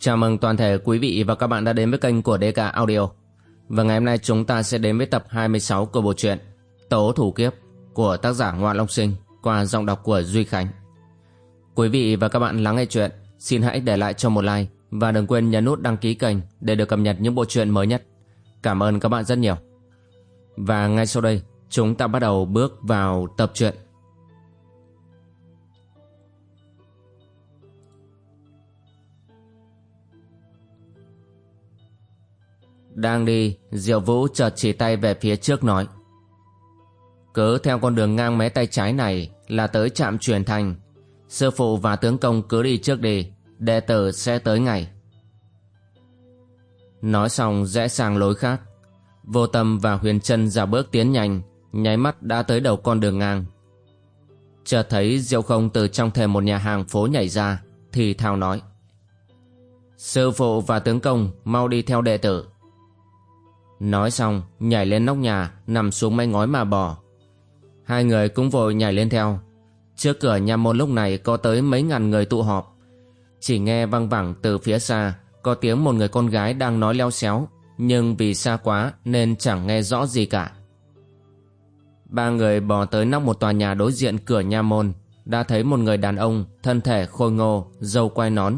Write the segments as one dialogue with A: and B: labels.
A: Chào mừng toàn thể quý vị và các bạn đã đến với kênh của DK Audio. Và ngày hôm nay chúng ta sẽ đến với tập 26 của bộ truyện Tố Thủ Kiếp của tác giả Ngoạn Long Sinh qua giọng đọc của Duy Khánh. Quý vị và các bạn lắng nghe chuyện, xin hãy để lại cho một like và đừng quên nhấn nút đăng ký kênh để được cập nhật những bộ truyện mới nhất. Cảm ơn các bạn rất nhiều. Và ngay sau đây, chúng ta bắt đầu bước vào tập truyện. Đang đi, Diệu Vũ chợt chỉ tay về phía trước nói. Cứ theo con đường ngang mé tay trái này là tới trạm truyền thành. Sư phụ và tướng công cứ đi trước đi, đệ tử sẽ tới ngày. Nói xong rẽ sang lối khác. Vô tâm và huyền chân ra bước tiến nhanh, nháy mắt đã tới đầu con đường ngang. Chợt thấy Diệu không từ trong thềm một nhà hàng phố nhảy ra, thì thào nói. Sư phụ và tướng công mau đi theo đệ tử. Nói xong, nhảy lên nóc nhà, nằm xuống mái ngói mà bò. Hai người cũng vội nhảy lên theo. Trước cửa nhà môn lúc này có tới mấy ngàn người tụ họp. Chỉ nghe văng vẳng từ phía xa, có tiếng một người con gái đang nói leo xéo, nhưng vì xa quá nên chẳng nghe rõ gì cả. Ba người bò tới nóc một tòa nhà đối diện cửa nha môn, đã thấy một người đàn ông, thân thể khôi ngô, dâu quai nón,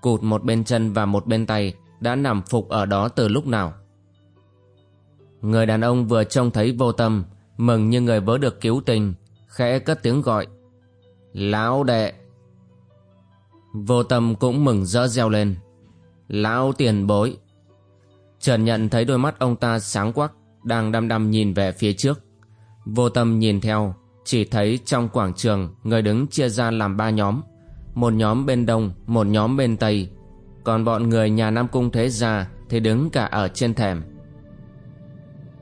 A: cụt một bên chân và một bên tay, đã nằm phục ở đó từ lúc nào. Người đàn ông vừa trông thấy vô tâm, mừng như người vớ được cứu tình, khẽ cất tiếng gọi. Lão đệ! Vô tâm cũng mừng rỡ reo lên. Lão tiền bối! Trần nhận thấy đôi mắt ông ta sáng quắc, đang đăm đăm nhìn về phía trước. Vô tâm nhìn theo, chỉ thấy trong quảng trường người đứng chia ra làm ba nhóm. Một nhóm bên đông, một nhóm bên tây. Còn bọn người nhà Nam Cung Thế Gia thì đứng cả ở trên thềm.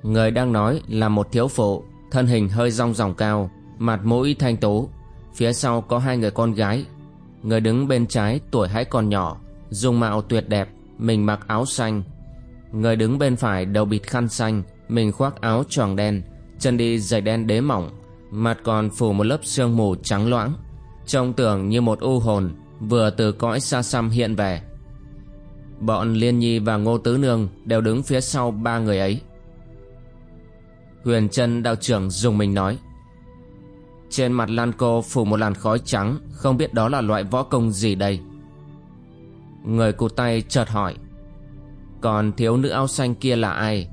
A: Người đang nói là một thiếu phụ, thân hình hơi rong ròng cao, mặt mũi thanh tú. Phía sau có hai người con gái. Người đứng bên trái tuổi hãy còn nhỏ, dung mạo tuyệt đẹp, mình mặc áo xanh. Người đứng bên phải đầu bịt khăn xanh, mình khoác áo choàng đen, chân đi giày đen đế mỏng, mặt còn phủ một lớp sương mù trắng loãng. Trông tưởng như một u hồn vừa từ cõi xa xăm hiện về. Bọn Liên Nhi và Ngô Tứ Nương đều đứng phía sau ba người ấy. Huyền chân đạo trưởng dùng mình nói. Trên mặt Lan cô phủ một làn khói trắng, Không biết đó là loại võ công gì đây. Người cụt tay chợt hỏi, Còn thiếu nữ áo xanh kia là ai?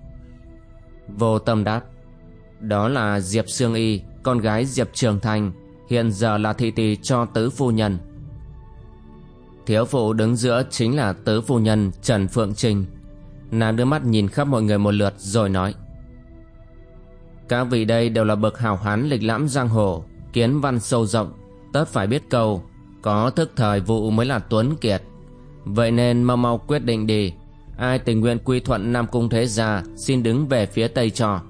A: Vô tâm đáp, Đó là Diệp Sương Y, Con gái Diệp Trường Thành, Hiện giờ là thị tỷ cho tứ phu nhân. Thiếu phụ đứng giữa chính là tứ phu nhân Trần Phượng Trinh Nàng đưa mắt nhìn khắp mọi người một lượt rồi nói các vị đây đều là bậc hào hán lịch lãm giang hồ, kiến văn sâu rộng, tất phải biết câu, có thức thời vụ mới là tuấn kiệt. Vậy nên mau mau quyết định đi, ai tình nguyện quy thuận Nam Cung Thế Gia xin đứng về phía Tây cho.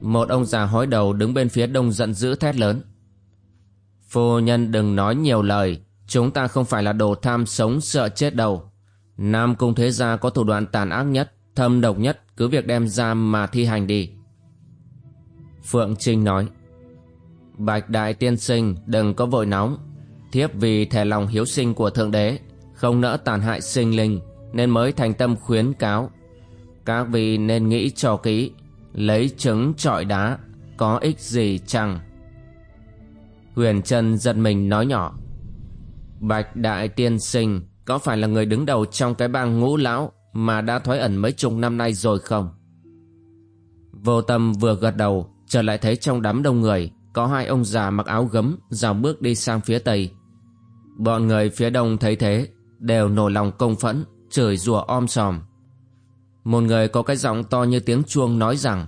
A: Một ông già hói đầu đứng bên phía đông giận dữ thét lớn. Phu nhân đừng nói nhiều lời, chúng ta không phải là đồ tham sống sợ chết đâu. Nam Cung Thế Gia có thủ đoạn tàn ác nhất, thâm độc nhất, cứ việc đem ra mà thi hành đi. Phượng Trinh nói, Bạch Đại Tiên Sinh, đừng có vội nóng. Thiếp vì thể lòng hiếu sinh của Thượng Đế, Không nỡ tàn hại sinh linh, Nên mới thành tâm khuyến cáo. Các vị nên nghĩ cho kỹ, Lấy trứng trọi đá, Có ích gì chăng? Huyền Trân giật mình nói nhỏ, Bạch Đại Tiên Sinh, Có phải là người đứng đầu trong cái bang ngũ lão? Mà đã thoái ẩn mấy chục năm nay rồi không? Vô tâm vừa gật đầu, trở lại thấy trong đám đông người có hai ông già mặc áo gấm dào bước đi sang phía tây. Bọn người phía đông thấy thế, đều nổi lòng công phẫn, chửi rủa om sòm. Một người có cái giọng to như tiếng chuông nói rằng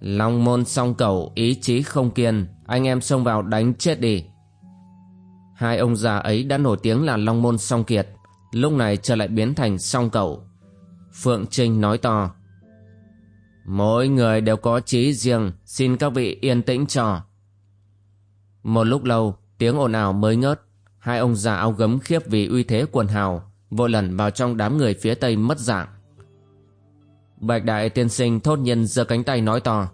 A: Long môn song cầu ý chí không kiên, anh em xông vào đánh chết đi. Hai ông già ấy đã nổi tiếng là Long môn song kiệt, lúc này trở lại biến thành song cầu Phượng Trinh nói to. Mỗi người đều có trí riêng, xin các vị yên tĩnh cho. Một lúc lâu, tiếng ồn ào mới ngớt, hai ông già áo gấm khiếp vì uy thế quần hào, vội lần vào trong đám người phía tây mất dạng. Bạch đại tiên sinh thốt nhiên giơ cánh tay nói to.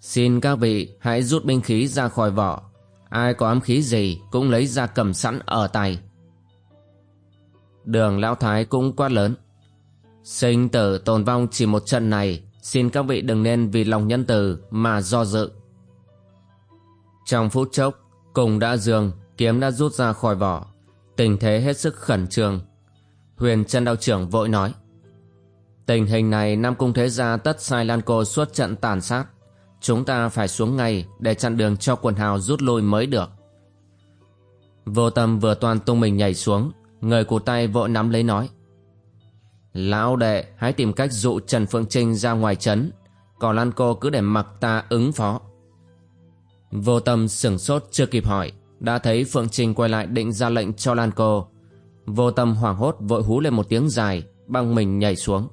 A: Xin các vị hãy rút binh khí ra khỏi vỏ, ai có ám khí gì cũng lấy ra cầm sẵn ở tay. Đường Lão Thái cũng quát lớn. Sinh tử tồn vong chỉ một trận này, xin các vị đừng nên vì lòng nhân từ mà do dự. Trong phút chốc, cùng đã dường, kiếm đã rút ra khỏi vỏ. Tình thế hết sức khẩn trương. Huyền chân đạo trưởng vội nói. Tình hình này Nam Cung Thế Gia tất sai Lan Cô suốt trận tàn sát. Chúng ta phải xuống ngay để chặn đường cho quần hào rút lui mới được. Vô tâm vừa toàn tung mình nhảy xuống, người cụ tay vội nắm lấy nói. Lão đệ hãy tìm cách dụ Trần Phương Trinh ra ngoài trấn, còn Lan Cô cứ để mặc ta ứng phó. Vô tâm sửng sốt chưa kịp hỏi, đã thấy Phượng Trinh quay lại định ra lệnh cho Lan Cô. Vô tâm hoảng hốt vội hú lên một tiếng dài, băng mình nhảy xuống.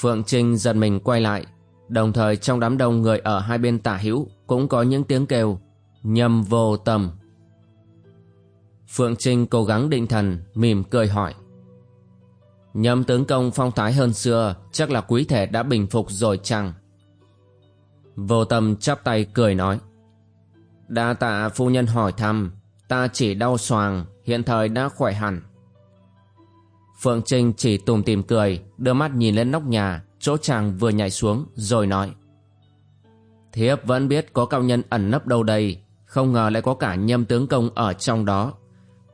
A: Phượng Trinh giật mình quay lại, đồng thời trong đám đông người ở hai bên tả hữu cũng có những tiếng kêu, nhầm vô tâm. Phượng Trinh cố gắng định thần, mỉm cười hỏi. Nhâm tướng công phong thái hơn xưa, chắc là quý thể đã bình phục rồi chăng? Vô tâm chắp tay cười nói. Đa tạ phu nhân hỏi thăm, ta chỉ đau xoàng, hiện thời đã khỏe hẳn. Phượng Trinh chỉ tùm tìm cười, đưa mắt nhìn lên nóc nhà, chỗ chàng vừa nhảy xuống, rồi nói. Thiếp vẫn biết có cao nhân ẩn nấp đâu đây, không ngờ lại có cả nhâm tướng công ở trong đó.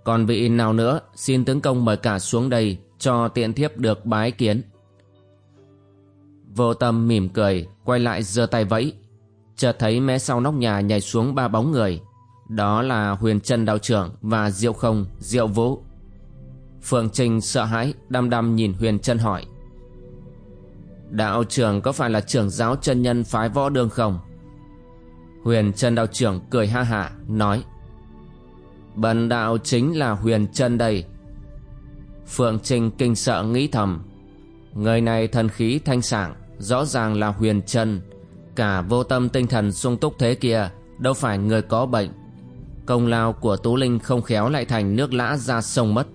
A: Còn vị nào nữa, xin tướng công mời cả xuống đây, cho tiện thiếp được bái kiến. Vô tâm mỉm cười, quay lại giơ tay vẫy. Chợt thấy mé sau nóc nhà nhảy xuống ba bóng người. Đó là huyền trân đạo trưởng và diệu không, diệu vũ. Phượng Trinh sợ hãi, đăm đăm nhìn huyền trân hỏi. Đạo trưởng có phải là trưởng giáo chân nhân phái võ đường không? Huyền trân đạo trưởng cười ha hả, nói. Bần đạo chính là huyền chân đây. Phượng Trinh kinh sợ nghĩ thầm. Người này thần khí thanh sảng, rõ ràng là huyền chân cả vô tâm tinh thần sung túc thế kia đâu phải người có bệnh công lao của tú linh không khéo lại thành nước lã ra sông mất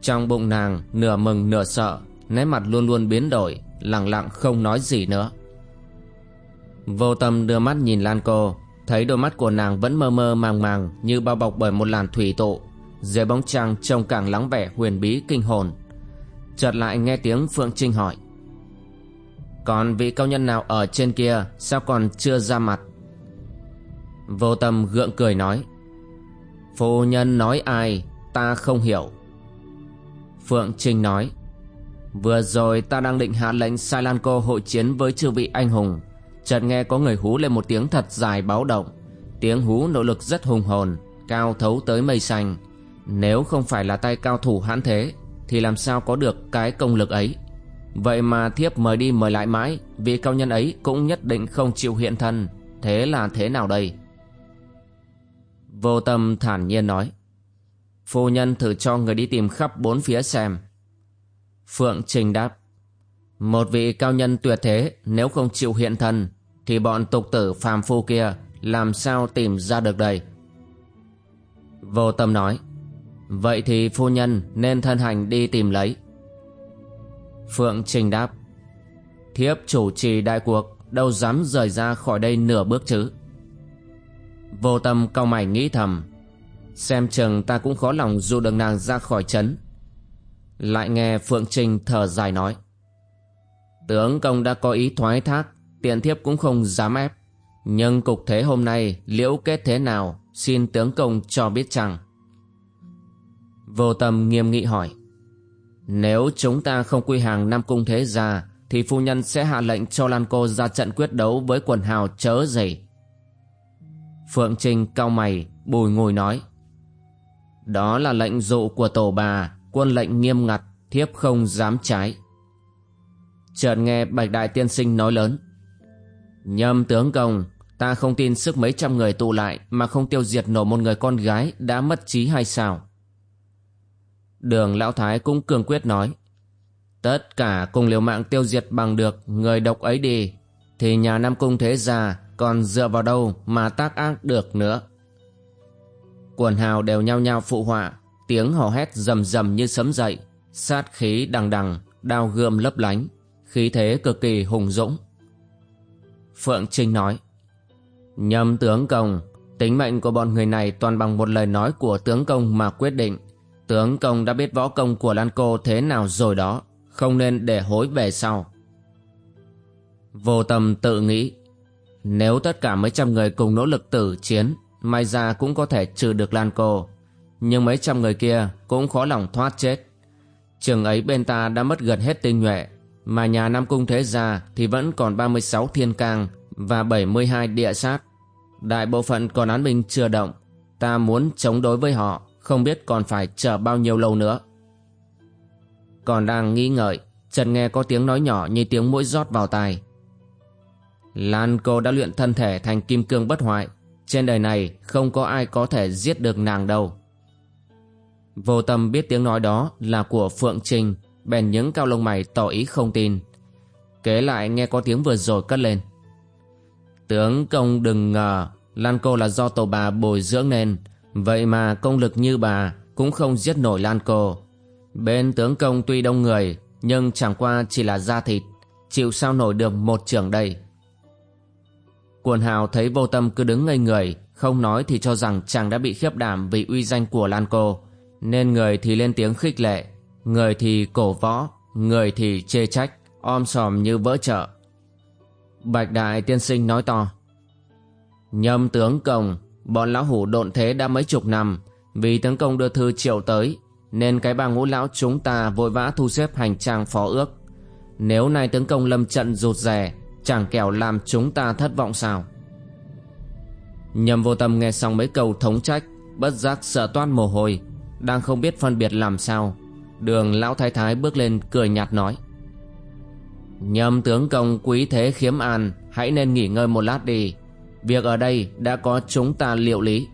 A: trong bụng nàng nửa mừng nửa sợ nét mặt luôn luôn biến đổi lặng lặng không nói gì nữa vô tâm đưa mắt nhìn lan cô thấy đôi mắt của nàng vẫn mơ mơ màng màng như bao bọc bởi một làn thủy tụ. Dưới bóng trăng trông càng lắng vẻ huyền bí kinh hồn. Chợt lại nghe tiếng phượng trinh hỏi. Còn vị cao nhân nào ở trên kia Sao còn chưa ra mặt? Vô tâm gượng cười nói. Phu nhân nói ai Ta không hiểu. Phượng Trinh nói. Vừa rồi ta đang định hạ lệnh Sai Lan Cô hội chiến với chư vị anh hùng. Chợt nghe có người hú lên một tiếng thật dài báo động. Tiếng hú nỗ lực rất hùng hồn, Cao thấu tới mây xanh. Nếu không phải là tay cao thủ hãn thế, Thì làm sao có được cái công lực ấy? Vậy mà thiếp mời đi mời lại mãi Vì cao nhân ấy cũng nhất định không chịu hiện thân. Thế là thế nào đây? Vô tâm thản nhiên nói, Phu nhân thử cho người đi tìm khắp bốn phía xem. Phượng Trình đáp một vị cao nhân tuyệt thế, Nếu không chịu hiện thân, Thì bọn tục tử phàm phu kia Làm sao tìm ra được đây? Vô tâm nói, Vậy thì phu nhân nên thân hành đi tìm lấy. Phượng Trình đáp, Thiếp chủ trì đại cuộc, Đâu dám rời ra khỏi đây nửa bước chứ? Vô tâm cao mày nghĩ thầm, Xem chừng ta cũng khó lòng dụ được nàng ra khỏi trấn. Lại nghe Phượng Trình thở dài nói Tướng công đã có ý thoái thác Tiện thiếp cũng không dám ép. Nhưng cục thế hôm nay, liễu kết thế nào, Xin tướng công cho biết chăng? Vô tâm nghiêm nghị hỏi. Nếu chúng ta không quy hàng Nam Cung Thế Gia, Thì phu nhân sẽ hạ lệnh cho Lan Cô ra trận quyết đấu với quần hào chớ dày Phượng Trinh cao mày, bùi ngồi nói. Đó là lệnh dụ của tổ bà, Quân lệnh nghiêm ngặt, Thiếp không dám trái. Chợt nghe Bạch Đại Tiên Sinh nói lớn. Nhâm tướng công, Ta không tin sức mấy trăm người tụ lại Mà không tiêu diệt nổi một người con gái Đã mất trí hay sao? Đường Lão Thái cũng cương quyết nói, Tất cả cùng liều mạng tiêu diệt bằng được người độc ấy đi, Thì nhà Nam Cung thế gia còn dựa vào đâu mà tác ác được nữa? Quần hào đều nhao nhao phụ họa, Tiếng hò hét rầm rầm như sấm dậy, Sát khí đằng đằng, Đao gươm lấp lánh. Khí thế cực kỳ hùng dũng Phượng Trinh nói Nhâm tướng công Tính mệnh của bọn người này toàn bằng một lời nói của tướng công mà quyết định Tướng công đã biết võ công của Lan Cô thế nào rồi đó, không nên để hối về sau. Vô tâm tự nghĩ, nếu tất cả mấy trăm người cùng nỗ lực tử chiến, may ra cũng có thể trừ được Lan Cô. Nhưng mấy trăm người kia cũng khó lòng thoát chết. Trường ấy bên ta đã mất gần hết tinh nhuệ, mà nhà Nam Cung Thế Gia thì vẫn còn 36 thiên cang và 72 địa sát. Đại bộ phận còn án binh chưa động, ta muốn chống đối với họ, không biết còn phải chờ bao nhiêu lâu nữa. Còn đang nghĩ ngợi, Trần nghe có tiếng nói nhỏ như tiếng mũi rót vào tai. Lan cô đã luyện thân thể thành kim cương bất hoại, trên đời này không có ai có thể giết được nàng đâu. Vô tâm biết tiếng nói đó là của Phượng Trinh, bèn những cao lông mày tỏ ý không tin. Kế lại nghe có tiếng vừa rồi cất lên. Tướng công đừng ngờ, Lan cô là do tổ bà bồi dưỡng nên, vậy mà công lực như bà cũng không giết nổi Lan cô. Bên tướng công tuy đông người, nhưng chẳng qua chỉ là da thịt, chịu sao nổi được một trưởng đây. Quần hào thấy vô tâm cứ đứng ngây người, không nói thì cho rằng chàng đã bị khiếp đảm vì uy danh của Lan cô, nên người thì lên tiếng khích lệ, người thì cổ võ, người thì chê trách, om sòm như vỡ chợ. Bạch đại tiên sinh nói to. Nhâm tướng công, bọn lão hủ độn thế đã mấy chục năm, vì tướng công đưa thư triệu tới, nên cái bà ngũ lão chúng ta vội vã thu xếp hành trang phó ước. Nếu nay tướng công lâm trận rụt rè, chẳng kẻo làm chúng ta thất vọng sao. Nhâm vô tâm nghe xong mấy câu thống trách, bất giác sợ toan mồ hôi, đang không biết phân biệt làm sao. Đường lão thái thái bước lên cười nhạt nói. Nhâm tướng công quý thế khiếm an, hãy nên nghỉ ngơi một lát đi. Việc ở đây đã có chúng ta liệu lý.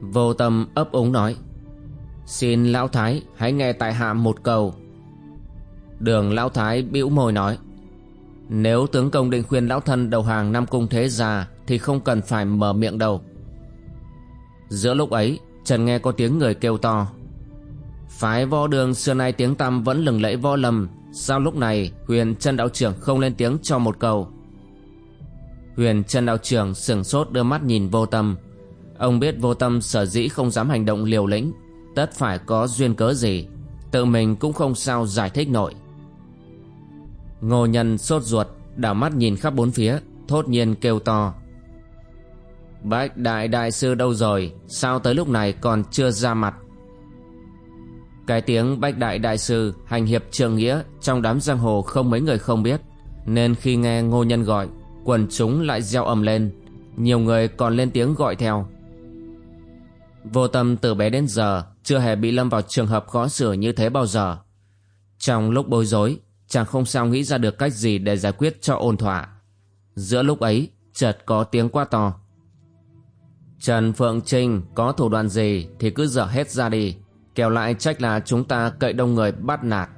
A: Vô tâm ấp úng nói. Xin lão thái hãy nghe tại hạ một câu. Đường lão thái bĩu môi nói. Nếu tướng công định khuyên lão thân đầu hàng Nam Cung Thế Gia thì không cần phải mở miệng đâu. Giữa lúc ấy, Trần nghe có tiếng người kêu to. Phái võ đường xưa nay tiếng tăm vẫn lừng lẫy võ lâm, sao lúc này huyền chân đạo trưởng không lên tiếng cho một câu. Huyền chân đạo trưởng sửng sốt đưa mắt nhìn vô tâm. Ông biết vô tâm sở dĩ không dám hành động liều lĩnh, tất phải có duyên cớ gì, tự mình cũng không sao giải thích nổi. Ngô nhân sốt ruột, đảo mắt nhìn khắp bốn phía, thốt nhiên kêu to. Bách đại đại sư đâu rồi, sao tới lúc này còn chưa ra mặt? Cái tiếng bách đại đại sư hành hiệp trường nghĩa trong đám giang hồ không mấy người không biết, nên khi nghe ngô nhân gọi, quần chúng lại gieo ầm lên, nhiều người còn lên tiếng gọi theo. Vô tâm từ bé đến giờ chưa hề bị lâm vào trường hợp khó xử như thế bao giờ. Trong lúc bối rối, chàng không sao nghĩ ra được cách gì để giải quyết cho ổn thỏa. Giữa lúc ấy, chợt có tiếng quá to. Trần Phượng Trinh có thủ đoạn gì thì cứ dở hết ra đi, kẻo lại trách là chúng ta cậy đông người bắt nạt.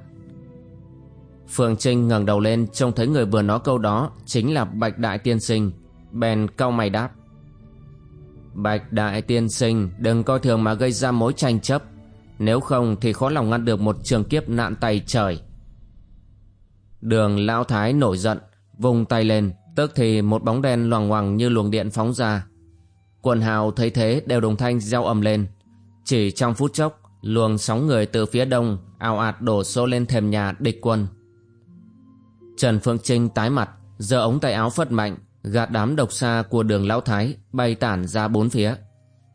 A: Phương Trinh ngẩng đầu lên trông thấy người vừa nói câu đó chính là Bạch Đại Tiên Sinh, bèn cau mày đáp. Bạch Đại Tiên Sinh đừng coi thường mà gây ra mối tranh chấp, nếu không thì khó lòng ngăn được một trường kiếp nạn tay trời. Đường Lão Thái nổi giận, vùng tay lên, tức thì một bóng đen loằng ngoằng như luồng điện phóng ra. Quần hào thấy thế đều đồng thanh gieo ầm lên. Chỉ trong phút chốc, luồng sóng người từ phía đông ào ạt đổ xô lên thềm nhà địch quân. Trần Phượng Trinh tái mặt, giơ ống tay áo phất mạnh, gạt đám độc xa của đường Lão Thái bay tản ra bốn phía.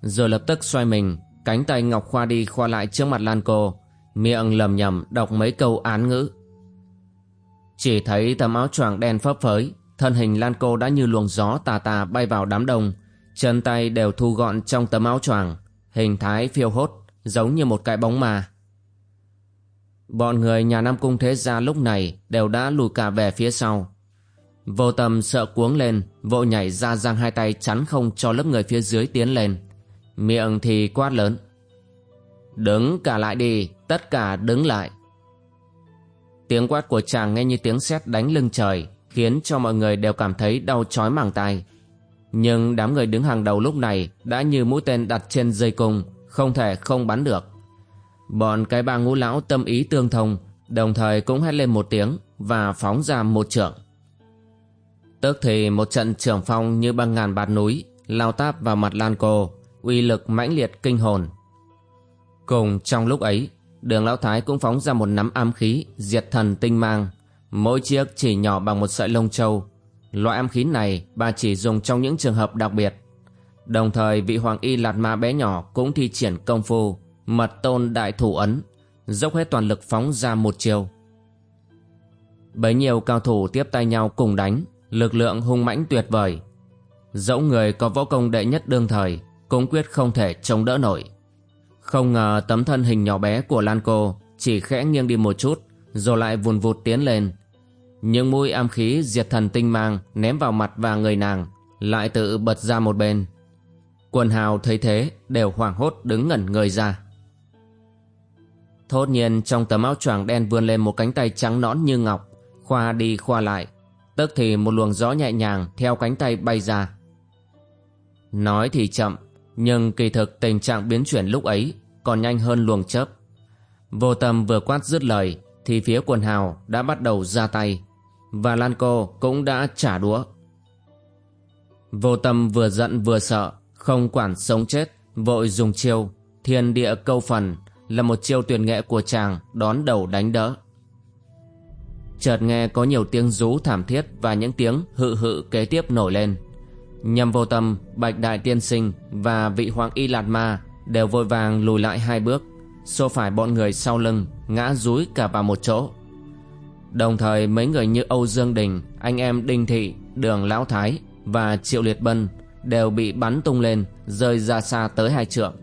A: Rồi lập tức xoay mình, cánh tay ngọc khoa đi khoa lại trước mặt Lan Cô, miệng lầm nhầm đọc mấy câu án ngữ. Chỉ thấy tấm áo choàng đen phấp phới, thân hình Lan Cô đã như luồng gió tà tà bay vào đám đông, chân tay đều thu gọn trong tấm áo choàng, hình thái phiêu hốt, giống như một cái bóng ma. Bọn người nhà Nam Cung Thế Gia lúc này đều đã lùi cả về phía sau. Vô tâm sợ cuống lên, vội nhảy ra giang hai tay chắn không cho lớp người phía dưới tiến lên. Miệng thì quát lớn. Đứng cả lại đi, tất cả đứng lại. Tiếng quát của chàng nghe như tiếng sét đánh lưng trời, khiến cho mọi người đều cảm thấy đau chói màng tai. Nhưng đám người đứng hàng đầu lúc này đã như mũi tên đặt trên dây cung, không thể không bắn được. Bọn cái ba ngũ lão tâm ý tương thông, đồng thời cũng hét lên một tiếng và phóng ra một trưởng. Tức thì một trận trưởng phong như băng ngàn bạt núi lao táp vào mặt Lan Cô, uy lực mãnh liệt kinh hồn. Cùng trong lúc ấy, đường lão thái cũng phóng ra một nắm ám khí diệt thần tinh mang. Mỗi chiếc chỉ nhỏ bằng một sợi lông châu. Loại ám khí này bà chỉ dùng trong những trường hợp đặc biệt. Đồng thời vị hoàng y lạt ma bé nhỏ cũng thi triển công phu, mật tôn đại thủ ấn, dốc hết toàn lực phóng ra một chiều. Bấy nhiêu cao thủ tiếp tay nhau cùng đánh, lực lượng hung mãnh tuyệt vời. Dẫu người có võ công đệ nhất đương thời, cũng quyết không thể chống đỡ nổi. Không ngờ tấm thân hình nhỏ bé của Lan Cô chỉ khẽ nghiêng đi một chút, rồi lại vùn vụt tiến lên. Những mũi am khí diệt thần tinh mang ném vào mặt và người nàng, lại tự bật ra một bên. Quần hào thấy thế đều hoảng hốt đứng ngẩn người ra. Thốt nhiên trong tấm áo choàng đen vươn lên một cánh tay trắng nõn như ngọc, khoa đi khoa lại, tức thì một luồng gió nhẹ nhàng theo cánh tay bay ra. Nói thì chậm, nhưng kỳ thực tình trạng biến chuyển lúc ấy còn nhanh hơn luồng chớp. Vô tâm vừa quát dứt lời thì phía quần hào đã bắt đầu ra tay và Lan Cô cũng đã trả đũa. Vô tâm vừa giận vừa sợ, không quản sống chết, vội dùng chiêu, thiên địa câu phần là một chiêu tuyển nghệ của chàng đón đầu đánh đỡ. Chợt nghe có nhiều tiếng rú thảm thiết và những tiếng hự hự kế tiếp nổi lên. Nhâm vô tâm, bạch đại tiên sinh và vị hoàng y lạt ma đều vội vàng lùi lại hai bước, xô phải bọn người sau lưng, ngã rúi cả vào một chỗ. Đồng thời mấy người như Âu Dương Đình, anh em Đinh Thị, Đường Lão Thái và Triệu Liệt Bân đều bị bắn tung lên, rơi ra xa tới hai trượng.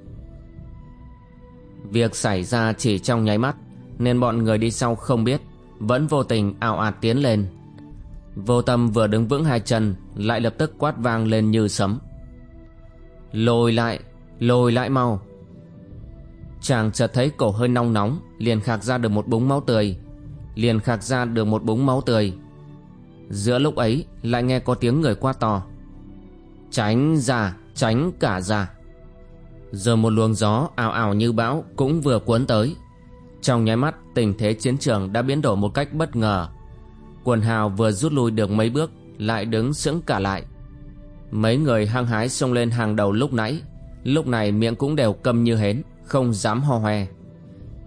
A: Việc xảy ra chỉ trong nháy mắt, nên bọn người đi sau không biết, vẫn vô tình ảo ạt tiến lên. Vô tâm vừa đứng vững hai chân, lại lập tức quát vang lên như sấm. Lồi lại, lồi lại mau. Chàng chợt thấy cổ hơi nóng nóng, liền khạc ra được một búng máu tươi, liền khạc ra được một búng máu tươi. Giữa lúc ấy lại nghe có tiếng người quát to. Tránh ra, tránh cả ra. Giờ một luồng gió ảo ảo như bão cũng vừa cuốn tới. Trong nháy mắt tình thế chiến trường đã biến đổi một cách bất ngờ. Quần hào vừa rút lui được mấy bước lại đứng sững cả lại. Mấy người hăng hái xông lên hàng đầu lúc nãy, lúc này miệng cũng đều câm như hến, không dám ho hoe.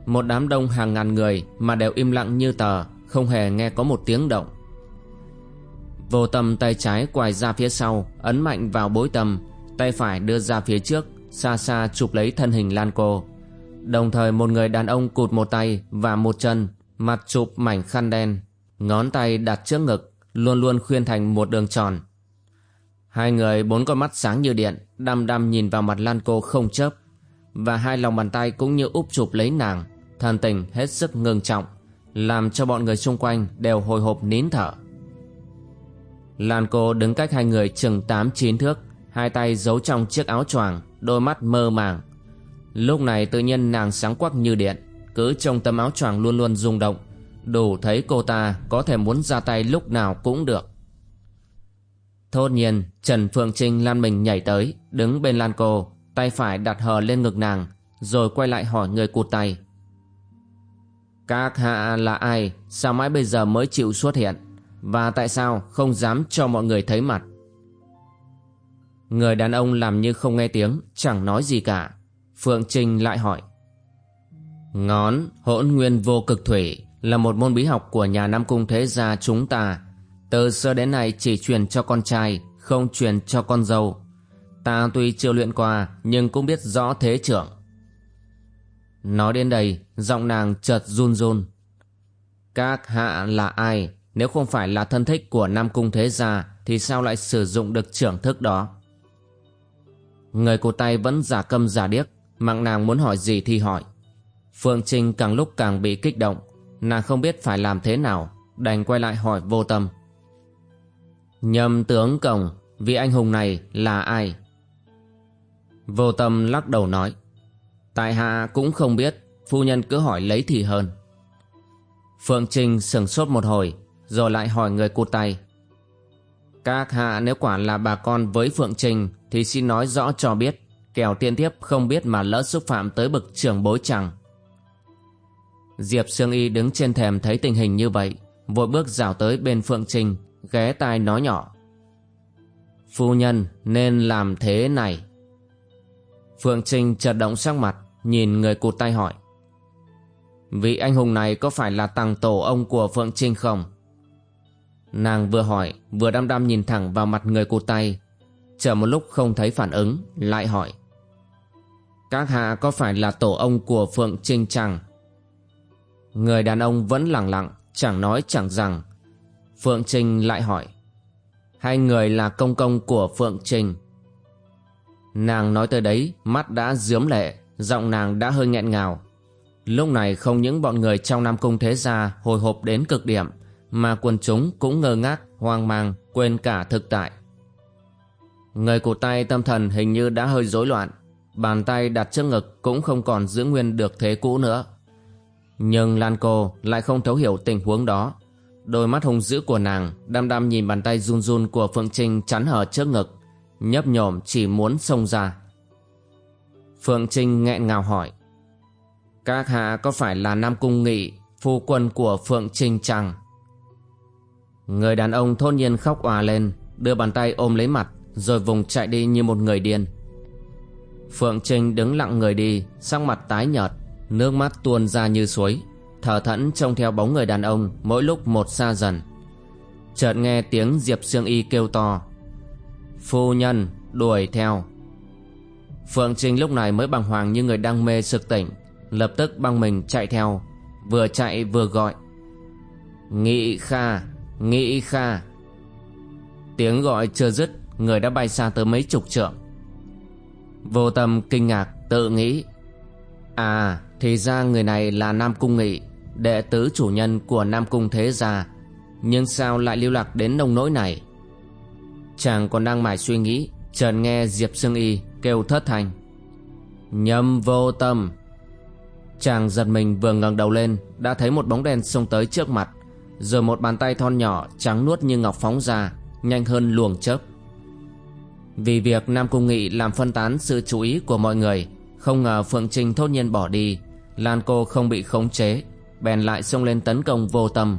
A: Một đám đông hàng ngàn người mà đều im lặng như tờ, không hề nghe có một tiếng động. Vô tâm tay trái quài ra phía sau, ấn mạnh vào bối tâm, tay phải đưa ra phía trước, xa xa chụp lấy thân hình Lan Cô. Đồng thời một người đàn ông cụt một tay và một chân, mặt chụp mảnh khăn đen, ngón tay đặt trước ngực, luôn luôn khuyên thành một đường tròn. Hai người bốn con mắt sáng như điện, đăm đăm nhìn vào mặt Lan Cô không chớp, và hai lòng bàn tay cũng như úp chụp lấy nàng, thần tình hết sức ngưng trọng, làm cho bọn người xung quanh đều hồi hộp nín thở. Lan Cô đứng cách hai người chừng tám chín thước, hai tay giấu trong chiếc áo choàng, đôi mắt mơ màng. Lúc này tự nhiên nàng sáng quắc như điện, cứ trong tấm áo choàng luôn luôn rung động, đủ thấy cô ta có thể muốn ra tay lúc nào cũng được. Thốt nhiên, Trần Phượng Trinh lan mình nhảy tới, đứng bên Lan Cô, tay phải đặt hờ lên ngực nàng, rồi quay lại hỏi người cụt tay. Các hạ là ai, sao mãi bây giờ mới chịu xuất hiện, và tại sao không dám cho mọi người thấy mặt? Người đàn ông làm như không nghe tiếng, chẳng nói gì cả. Phượng Trinh lại hỏi. Ngón hỗn nguyên vô cực thủy là một môn bí học của nhà Nam Cung Thế Gia chúng ta. Từ xưa đến nay chỉ truyền cho con trai, không truyền cho con dâu. Ta tuy chưa luyện qua nhưng cũng biết rõ thế trưởng. Nói đến đây, giọng nàng chợt run run. Các hạ là ai? Nếu không phải là thân thích của Nam Cung Thế Gia thì sao lại sử dụng được trưởng thức đó? Người cô tay vẫn giả câm giả điếc, mạng nàng muốn hỏi gì thì hỏi. Phượng Trinh càng lúc càng bị kích động, nàng không biết phải làm thế nào, đành quay lại hỏi vô tâm. Nhâm tướng cổng, vị anh hùng này là ai? Vô tâm lắc đầu nói. Tại hạ cũng không biết, phu nhân cứ hỏi lấy thì hơn. Phượng Trinh sừng sốt một hồi, rồi lại hỏi người cụt tay. Các hạ nếu quả là bà con với Phượng trình thì xin nói rõ cho biết, kẻo tiên tiếp không biết mà lỡ xúc phạm tới bậc trưởng bối chẳng. Diệp Sương Y đứng trên thềm thấy tình hình như vậy, vội bước rảo tới bên Phượng trình ghé tai nói nhỏ. Phu nhân nên làm thế này. Phượng trình chợt động sắc mặt, nhìn người cụt tay hỏi. Vị anh hùng này có phải là tàng tổ ông của Phượng Trinh không? Nàng vừa hỏi vừa đăm đăm nhìn thẳng vào mặt người cụt tay. Chờ một lúc không thấy phản ứng, lại hỏi. Các hạ có phải là tổ ông của Phượng Trinh chăng? Người đàn ông vẫn lặng lặng, chẳng nói chẳng rằng. Phượng Trinh lại hỏi. Hai người là công công của Phượng Trinh. Nàng nói tới đấy, mắt đã dướm lệ, giọng nàng đã hơi nghẹn ngào. Lúc này không những bọn người trong Nam Cung Thế Gia hồi hộp đến cực điểm, mà quần chúng cũng ngơ ngác, hoang mang, quên cả thực tại. Người cụt tay tâm thần hình như đã hơi rối loạn, bàn tay đặt trước ngực cũng không còn giữ nguyên được thế cũ nữa. Nhưng Lan cô lại không thấu hiểu tình huống đó. Đôi mắt hung dữ của nàng đăm đăm nhìn bàn tay run run của Phượng Trinh chắn hở trước ngực, nhấp nhổm chỉ muốn xông ra. Phượng Trinh nghẹn ngào hỏi. Các hạ có phải là Nam Cung Nghị, phu quân của Phượng Trinh chăng? Người đàn ông thốt nhiên khóc òa lên, đưa bàn tay ôm lấy mặt, rồi vùng chạy đi như một người điên. Phượng Trinh đứng lặng người đi, sắc mặt tái nhợt, nước mắt tuôn ra như suối, thở thẫn trông theo bóng người đàn ông mỗi lúc một xa dần. Chợt nghe tiếng Diệp Sương Y kêu to. Phu nhân, đuổi theo. Phượng Trinh lúc này mới bằng hoàng như người đang mê sực tỉnh, lập tức băng mình chạy theo, vừa chạy vừa gọi. Nghị Kha, nghĩ Kha. Tiếng gọi chưa dứt, người đã bay xa tới mấy chục trượng. Vô tâm kinh ngạc tự nghĩ À thì ra người này là Nam Cung Nghị Đệ tứ chủ nhân của Nam Cung Thế Gia. Nhưng sao lại lưu lạc đến nông nỗi này? Chàng còn đang mải suy nghĩ Chợt nghe Diệp Sương Y kêu thất thanh. Nhâm vô tâm. Chàng giật mình vừa ngẩng đầu lên Đã thấy một bóng đen xông tới trước mặt. Rồi một bàn tay thon nhỏ trắng nuốt như ngọc phóng ra, Nhanh hơn luồng chớp. Vì việc Nam Cung Nghị làm phân tán sự chú ý của mọi người, Không ngờ Phượng Trinh thốt nhiên bỏ đi, Lan cô không bị khống chế, Bèn lại xông lên tấn công vô tâm,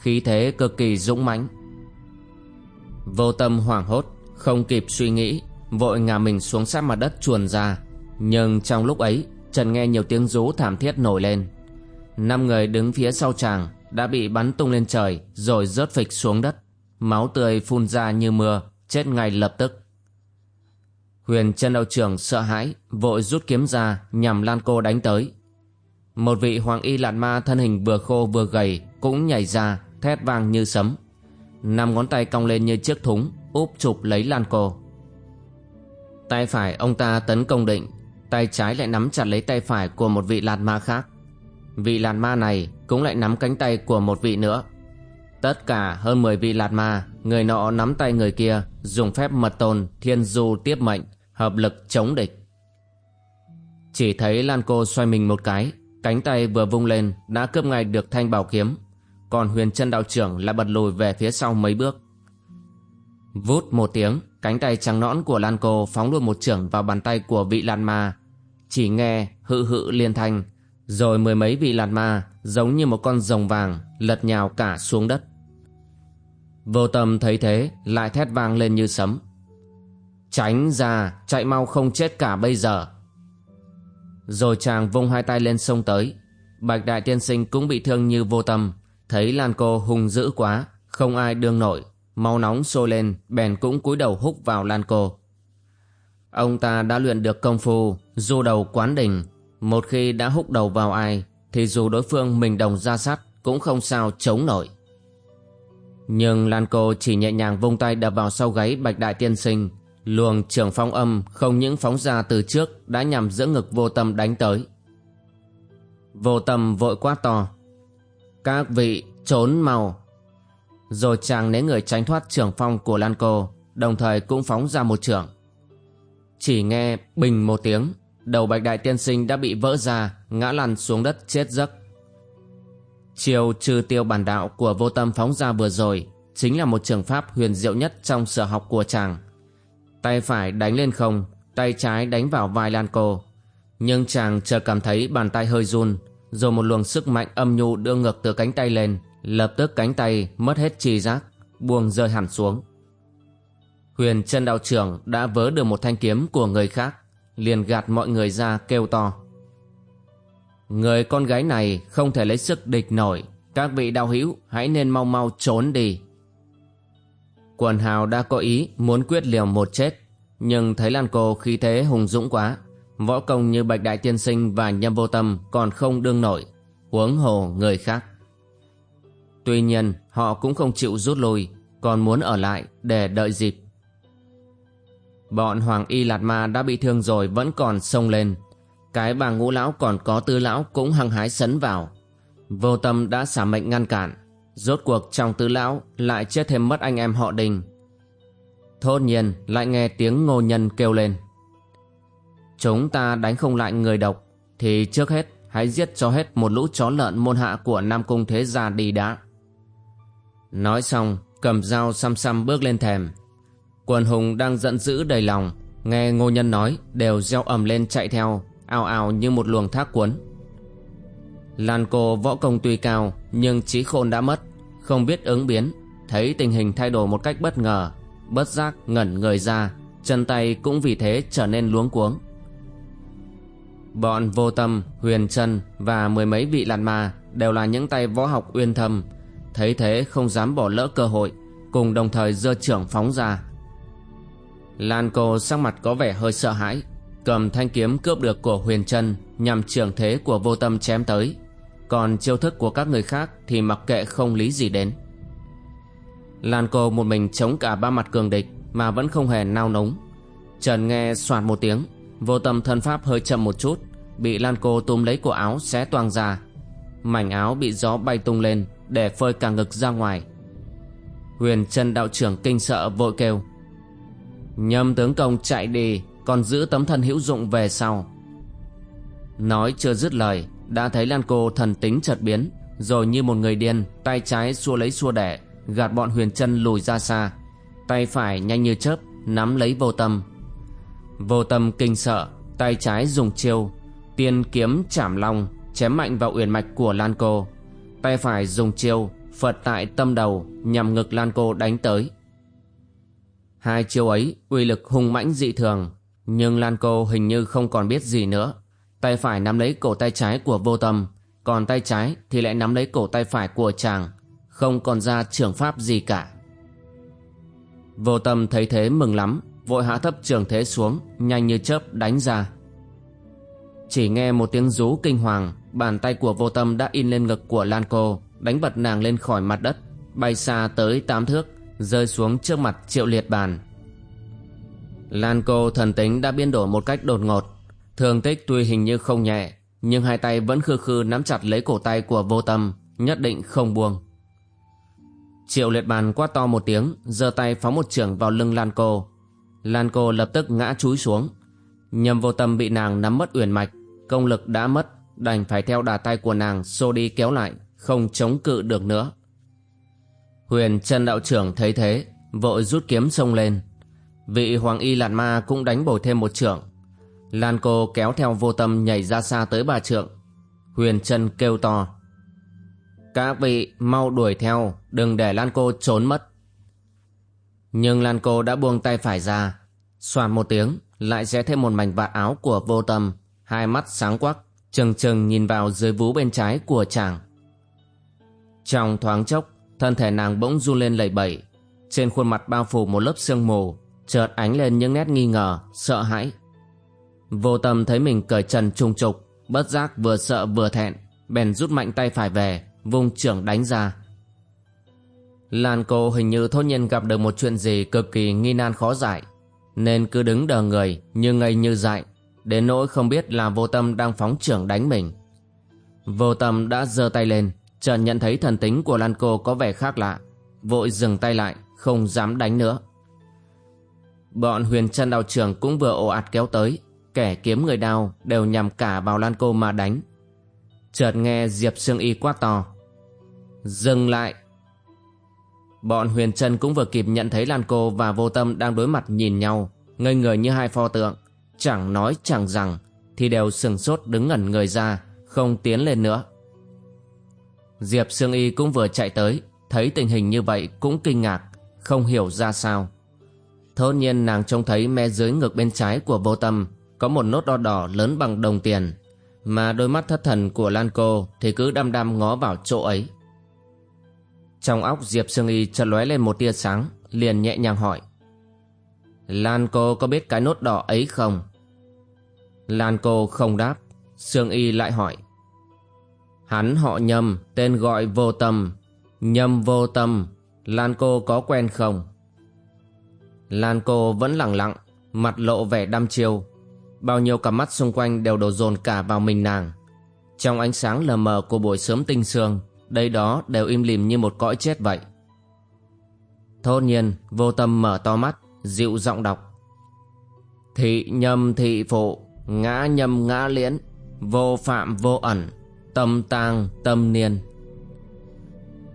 A: Khí thế cực kỳ dũng mãnh. Vô tâm hoảng hốt, Không kịp suy nghĩ, Vội ngả mình xuống sát mặt đất chuồn ra. Nhưng trong lúc ấy Trần nghe nhiều tiếng rú thảm thiết nổi lên. Năm người đứng phía sau chàng đã bị bắn tung lên trời Rồi rớt phịch xuống đất Máu tươi phun ra như mưa Chết ngay lập tức Huyền chân đạo trưởng sợ hãi, vội rút kiếm ra nhằm Lan Cô đánh tới. Một vị hoàng y lạt ma thân hình vừa khô vừa gầy cũng nhảy ra, thét vang như sấm. Năm ngón tay cong lên như chiếc thúng, úp chụp lấy Lan Cô. Tay phải ông ta tấn công định, tay trái lại nắm chặt lấy tay phải của một vị lạt ma khác. Vị lạt ma này cũng lại nắm cánh tay của một vị nữa. Tất cả hơn 10 vị lạt ma, người nọ nắm tay người kia, dùng phép mật tồn, thiên du tiếp mệnh, hợp lực chống địch. Chỉ thấy Lan Cô xoay mình một cái, cánh tay vừa vung lên đã cướp ngay được thanh bảo kiếm, còn huyền chân đạo trưởng lại bật lùi về phía sau mấy bước. Vút một tiếng, cánh tay trắng nõn của Lan Cô phóng luôn một trưởng vào bàn tay của vị Lan Ma. Chỉ nghe hự hự liên thanh, rồi mười mấy vị lạt Ma giống như một con rồng vàng lật nhào cả xuống đất. Vô tâm thấy thế lại thét vang lên như sấm. Tránh ra, chạy mau không chết cả bây giờ. Rồi chàng vung hai tay lên sông tới. Bạch đại tiên sinh cũng bị thương như vô tâm. Thấy Lan cô hung dữ quá, không ai đương nổi. Máu nóng sôi lên, bèn cũng cúi đầu húc vào Lan cô. Ông ta đã luyện được công phu, du đầu quán đình. Một khi đã húc đầu vào ai, thì dù đối phương mình đồng ra sắt cũng không sao chống nổi. Nhưng Lan cô chỉ nhẹ nhàng vung tay đập vào sau gáy Bạch Đại Tiên Sinh Luồng trường phong âm không những phóng ra từ trước đã nhằm giữa ngực vô tâm đánh tới. Vô tâm vội quát to. Các vị trốn mau. Rồi chàng né người tránh thoát trường phong của Lan Cô, đồng thời cũng phóng ra một trường. Chỉ nghe bình một tiếng, đầu bạch đại tiên sinh đã bị vỡ ra, ngã lăn xuống đất chết giấc. Chiều trừ tiêu bản đạo của vô tâm phóng ra vừa rồi chính là một trường pháp huyền diệu nhất trong sở học của chàng Tay phải đánh lên không, tay trái đánh vào vai Lan cô. Nhưng chàng chợt cảm thấy bàn tay hơi run, rồi một luồng sức mạnh âm nhu đưa ngược từ cánh tay lên, lập tức cánh tay mất hết tri giác, buông rơi hẳn xuống. Huyền chân đạo trưởng đã vớ được một thanh kiếm của người khác, liền gạt mọi người ra kêu to. Người con gái này không thể lấy sức địch nổi. Các vị đạo hữu, hãy nên mau mau trốn đi. Quần hào đã có ý muốn quyết liều một chết, Nhưng thấy Lan Cô khí thế hùng dũng quá. Võ công như Bạch Đại Tiên Sinh và Nhâm Vô Tâm còn không đương nổi, Huống hồ người khác. Tuy nhiên, họ cũng không chịu rút lui, Còn muốn ở lại để đợi dịp. Bọn Hoàng Y Lạt Ma đã bị thương rồi, vẫn còn sông lên. Cái bà ngũ lão còn có tư lão cũng hăng hái sấn vào. Vô tâm đã xả mệnh ngăn cản. Rốt cuộc trong tứ lão lại chết thêm mất anh em họ đình. Thốt nhiên lại nghe tiếng ngô nhân kêu lên. Chúng ta đánh không lại người độc, Thì trước hết hãy giết cho hết một lũ chó lợn môn hạ của Nam Cung Thế Gia đi đã. Nói xong, cầm dao xăm xăm bước lên thèm Quần hùng đang giận dữ đầy lòng Nghe ngô nhân nói đều gieo ầm lên chạy theo ào ào như một luồng thác cuốn. Lan cô võ công tuy cao nhưng trí khôn đã mất Không biết ứng biến Thấy tình hình thay đổi một cách bất ngờ Bất giác ngẩn người ra Chân tay cũng vì thế trở nên luống cuống. Bọn vô tâm, huyền chân và mười mấy vị lạt ma Đều là những tay võ học uyên thâm Thấy thế không dám bỏ lỡ cơ hội Cùng đồng thời dơ trưởng phóng ra. Lan cô sắc mặt có vẻ hơi sợ hãi, Cầm thanh kiếm cướp được của huyền chân Nhằm trưởng thế của vô tâm chém tới. Còn chiêu thức của các người khác Thì mặc kệ không lý gì đến. Lan cô một mình chống cả ba mặt cường địch Mà vẫn không hề nao núng. Trần nghe soạt một tiếng, Vô tâm thân pháp hơi chậm một chút, Bị Lan cô túm lấy cổ áo xé toang ra. Mảnh áo bị gió bay tung lên Để phơi cả ngực ra ngoài. Huyền chân đạo trưởng kinh sợ vội kêu Nhâm tướng công chạy đi, Còn giữ tấm thân hữu dụng về sau. Nói chưa dứt lời, Đã thấy Lan cô thần tính chợt biến, Rồi như một người điên, Tay trái xua lấy xua đẻ, Gạt bọn huyền chân lùi ra xa. Tay phải nhanh như chớp, Nắm lấy vô tâm. Vô tâm kinh sợ, Tay trái dùng chiêu, Tiên kiếm chảm long, Chém mạnh vào uyển mạch của Lan cô. Tay phải dùng chiêu, Phật tại tâm đầu, Nhằm ngực Lan cô đánh tới. Hai chiêu ấy uy lực hung mãnh dị thường, Nhưng Lan cô hình như không còn biết gì nữa. Tay phải nắm lấy cổ tay trái của vô tâm, Còn tay trái thì lại nắm lấy cổ tay phải của chàng, Không còn ra trường pháp gì cả. Vô tâm thấy thế mừng lắm, Vội hạ thấp trường thế xuống, Nhanh như chớp đánh ra. Chỉ nghe một tiếng rú kinh hoàng, Bàn tay của vô tâm đã in lên ngực của Lan cô Đánh bật nàng lên khỏi mặt đất, Bay xa tới tám thước rơi xuống trước mặt triệu liệt bàn. Lan cô thần tính đã biến đổi một cách đột ngột. Thương tích tuy hình như không nhẹ, nhưng hai tay vẫn khư khư nắm chặt lấy cổ tay của vô tâm, nhất định không buông. Triệu liệt bàn quát to một tiếng, giơ tay phóng một trưởng vào lưng lan cô. Lan cô lập tức ngã chúi xuống. Nhầm vô tâm bị nàng nắm mất uyển mạch, công lực đã mất, đành phải theo đà tay của nàng xô đi kéo lại, không chống cự được nữa. Huyền chân đạo trưởng thấy thế, Vội rút kiếm xông lên. Vị hoàng y lạt ma cũng đánh bổ thêm một trưởng. Lan cô kéo theo vô tâm nhảy ra xa tới bà trượng. Huyền chân kêu to, Các vị mau đuổi theo, Đừng để Lan cô trốn mất. Nhưng Lan cô đã buông tay phải ra Xoàn một tiếng, Lại xé thêm một mảnh vạt áo của vô tâm. Hai mắt sáng quắc, Trừng trừng nhìn vào dưới vú bên trái của chàng. Trong thoáng chốc thân thể nàng bỗng run lên lẩy bẩy. Trên khuôn mặt bao phủ một lớp sương mù, chợt ánh lên những nét nghi ngờ, sợ hãi. Vô tâm thấy mình cởi trần trùng trục, bất giác vừa sợ vừa thẹn, bèn rút mạnh tay phải về, vung trưởng đánh ra. Lan cô hình như thốt nhiên gặp được một chuyện gì cực kỳ nghi nan khó giải, nên cứ đứng đờ người như ngây như dại, đến nỗi không biết là vô tâm đang phóng trưởng đánh mình. Vô tâm đã giơ tay lên Trần nhận thấy thần tính của Lan Cô có vẻ khác lạ, Vội dừng tay lại, Không dám đánh nữa. Bọn huyền chân đào trường cũng vừa ồ ạt kéo tới, Kẻ kiếm người đao Đều nhằm cả vào Lan Cô mà đánh. Chợt nghe Diệp Sương Y quát to, Dừng lại! Bọn huyền chân cũng vừa kịp nhận thấy Lan Cô và vô tâm đang đối mặt nhìn nhau, Ngây người như hai pho tượng, Chẳng nói chẳng rằng, Thì đều sừng sốt đứng ngẩn người ra, Không tiến lên nữa. Diệp Sương Y cũng vừa chạy tới, Thấy tình hình như vậy cũng kinh ngạc, Không hiểu ra sao Thốt nhiên nàng trông thấy me dưới ngực bên trái của vô tâm Có một nốt đo đỏ lớn bằng đồng tiền, Mà đôi mắt thất thần của Lan cô Thì cứ đăm đăm ngó vào chỗ ấy Trong óc Diệp Sương Y chợt lóe lên một tia sáng, Liền nhẹ nhàng hỏi, Lan cô có biết cái nốt đỏ ấy không? Lan cô không đáp, Sương Y lại hỏi Hắn họ nhầm Tên gọi vô tâm. Nhâm vô tâm, Lan cô có quen không? Lan cô vẫn lặng lặng, Mặt lộ vẻ đăm chiêu. Bao nhiêu cặp mắt xung quanh đều đổ dồn cả vào mình nàng. Trong ánh sáng lờ mờ của buổi sớm tinh sương, Đây đó đều im lìm như một cõi chết vậy. Thôn nhiên, vô tâm mở to mắt, Dịu giọng đọc. Thị nhâm thị phụ, Ngã nhâm ngã liễn, Vô phạm vô ẩn. Tâm tang, tâm niên.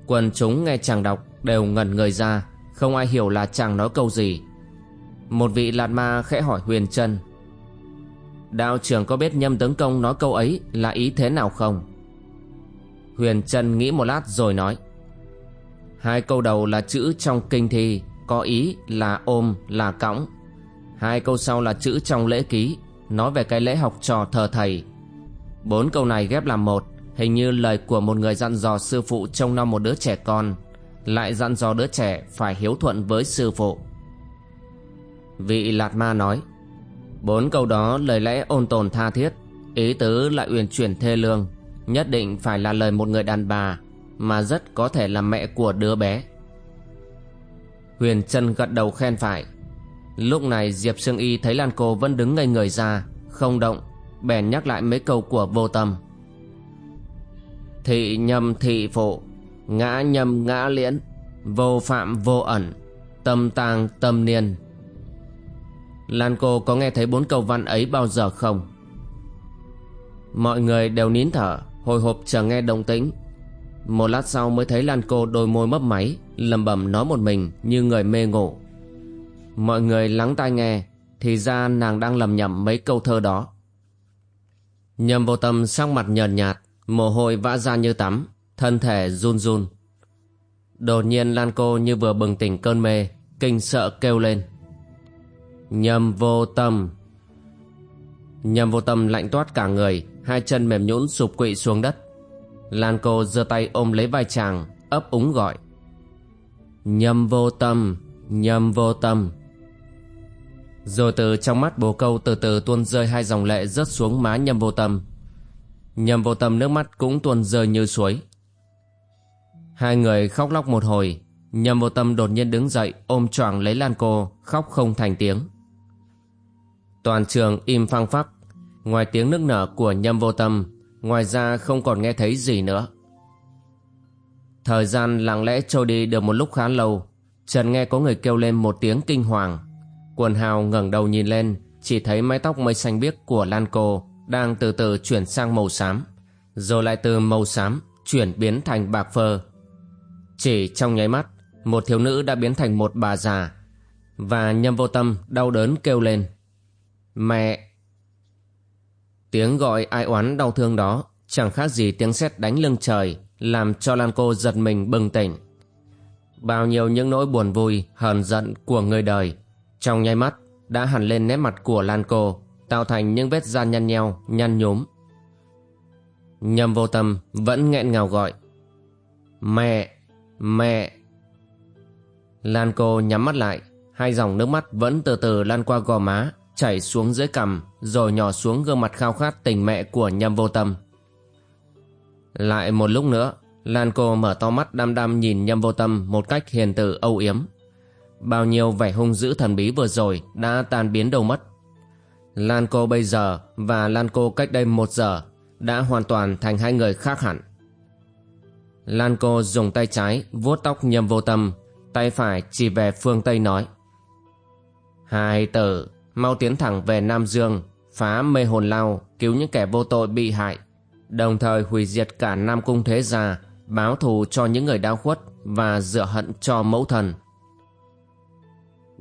A: Quần chúng nghe chàng đọc Đều ngẩn người ra, Không ai hiểu là chàng nói câu gì. Một vị lạt ma khẽ hỏi huyền chân Đạo trưởng có biết nhâm tướng công nói câu ấy Là ý thế nào không? Huyền chân nghĩ một lát rồi nói, Hai câu đầu là chữ trong kinh thi, Có ý là ôm, là cõng. Hai câu sau là chữ trong lễ ký, Nói về cái lễ học trò thờ thầy. Bốn câu này ghép làm một, Hình như lời của một người dặn dò sư phụ trông nom một đứa trẻ con, Lại dặn dò đứa trẻ phải hiếu thuận với sư phụ. Vị Lạt Ma nói, Bốn câu đó lời lẽ ôn tồn tha thiết, Ý tứ lại uyển chuyển thê lương, Nhất định phải là lời một người đàn bà Mà rất có thể là mẹ của đứa bé. Huyền Trân gật đầu khen phải. Lúc này Diệp Sương Y thấy Lan Cô vẫn đứng ngây người ra, Không động Bèn nhắc lại mấy câu của vô tâm. Thị nhâm thị phụ, Ngã nhâm ngã liễn, Vô phạm vô ẩn, Tâm tang tâm niên. Lan cô có nghe thấy bốn câu văn ấy bao giờ không? Mọi người đều nín thở, Hồi hộp chờ nghe động tĩnh. Một lát sau mới thấy Lan cô đôi môi mấp máy, lẩm bẩm nói một mình như người mê ngủ. Mọi người lắng tai nghe, Thì ra nàng đang lầm nhầm mấy câu thơ đó. Nhầm vô tâm sắc mặt nhợt nhạt, Mồ hôi vã ra như tắm, Thân thể run run. Đột nhiên Lan cô như vừa bừng tỉnh cơn mê, Kinh sợ kêu lên. Nhầm vô tâm Nhầm vô tâm lạnh toát cả người, Hai chân mềm nhũn sụp quỵ xuống đất. Lan cô giơ tay ôm lấy vai chàng, ấp úng gọi. Nhầm vô tâm Nhầm vô tâm rồi từ trong mắt bồ câu từ từ tuôn rơi hai dòng lệ rớt xuống má nhầm vô tâm. Nhầm vô tâm nước mắt cũng tuôn rơi như suối. Hai người khóc lóc một hồi Nhầm vô tâm đột nhiên đứng dậy, ôm choàng lấy Lan cô, khóc không thành tiếng. Toàn trường im phăng phắc, Ngoài tiếng nức nở của nhâm vô tâm, Ngoài ra không còn nghe thấy gì nữa. Thời gian lặng lẽ trôi đi được một lúc khá lâu Trần nghe có người kêu lên một tiếng kinh hoàng. Quần hào ngẩng đầu nhìn lên Chỉ thấy mái tóc mây xanh biếc của Lan Cô Đang từ từ chuyển sang màu xám Rồi lại từ màu xám Chuyển biến thành bạc phơ Chỉ trong nháy mắt Một thiếu nữ đã biến thành một bà già Và nhâm vô tâm đau đớn kêu lên Mẹ! Tiếng gọi ai oán đau thương đó chẳng khác gì tiếng sét đánh lưng trời làm cho Lan cô giật mình bừng tỉnh. Bao nhiêu những nỗi buồn vui, hờn giận của người đời trong nháy mắt đã hẳn lên nét mặt của Lan cô tạo thành những vết da nhăn nheo, nhăn nhúm. Nhầm vô tâm vẫn nghẹn ngào gọi Mẹ! Mẹ! Lan cô nhắm mắt lại hai dòng nước mắt vẫn từ từ lan qua gò má chảy xuống dưới cằm rồi nhỏ xuống gương mặt khao khát tình mẹ của nhâm vô tâm. Lại một lúc nữa, Lan cô mở to mắt đăm đăm nhìn nhâm vô tâm một cách hiền từ âu yếm. Bao nhiêu vẻ hung dữ thần bí vừa rồi đã tan biến đâu mất. Lan cô bây giờ và Lan cô cách đây một giờ đã hoàn toàn thành hai người khác hẳn. Lan cô dùng tay trái vuốt tóc nhầm vô tâm, tay phải chỉ về phương Tây nói. Hai tử, mau tiến thẳng về Nam Dương, phá mê hồn lao, cứu những kẻ vô tội bị hại, đồng thời hủy diệt cả Nam Cung Thế Gia, báo thù cho những người đau khuất và dựa hận cho mẫu thần.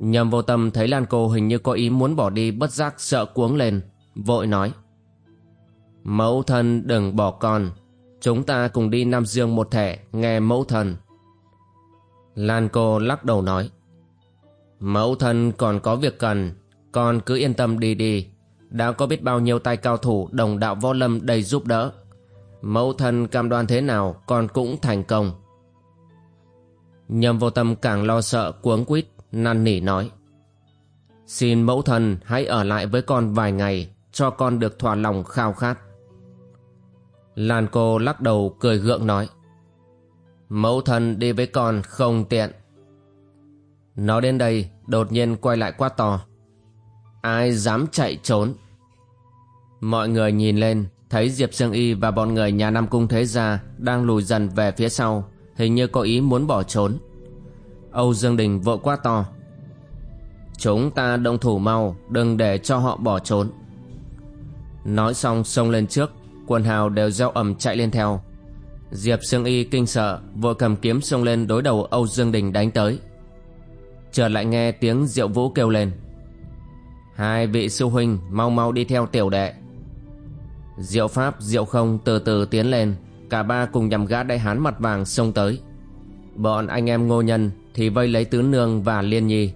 A: Nhầm vô tâm thấy Lan Cô hình như có ý muốn bỏ đi bất giác sợ cuống lên, vội nói. Mẫu thân đừng bỏ con, chúng ta cùng đi Nam Dương một thể nghe mẫu thân. Lan Cô lắc đầu nói. Mẫu thân còn có việc cần, con cứ yên tâm đi đi. đã có biết bao nhiêu tay cao thủ đồng đạo võ lâm đầy giúp đỡ. Mẫu thân cam đoan thế nào con cũng thành công. Nhầm vô tâm càng lo sợ cuống quýt, năn nỉ nói. Xin mẫu thần hãy ở lại với con vài ngày, cho con được thỏa lòng khao khát. Lan cô lắc đầu cười gượng nói. Mẫu thần đi với con không tiện. Nó đến đây, đột nhiên quay lại quát to. Ai dám chạy trốn? Mọi người nhìn lên, thấy Diệp Sương Y và bọn người nhà Nam Cung Thế Gia đang lùi dần về phía sau, hình như có ý muốn bỏ trốn. Âu Dương Đình vội quá to. Chúng ta động thủ mau, đừng để cho họ bỏ trốn. Nói xong xông lên trước, quần hào đều gieo ầm chạy lên theo. Diệp Sương Y kinh sợ, vội cầm kiếm xông lên đối đầu Âu Dương Đình đánh tới. Chợt lại nghe tiếng Diệu Vũ kêu lên. Hai vị sư huynh mau mau đi theo tiểu đệ. Diệu Pháp, Diệu Không từ từ tiến lên, cả ba cùng nhằm gã đại hán mặt vàng xông tới. Bọn anh em ngô nhân thì vây lấy tứ nương và liên nhi.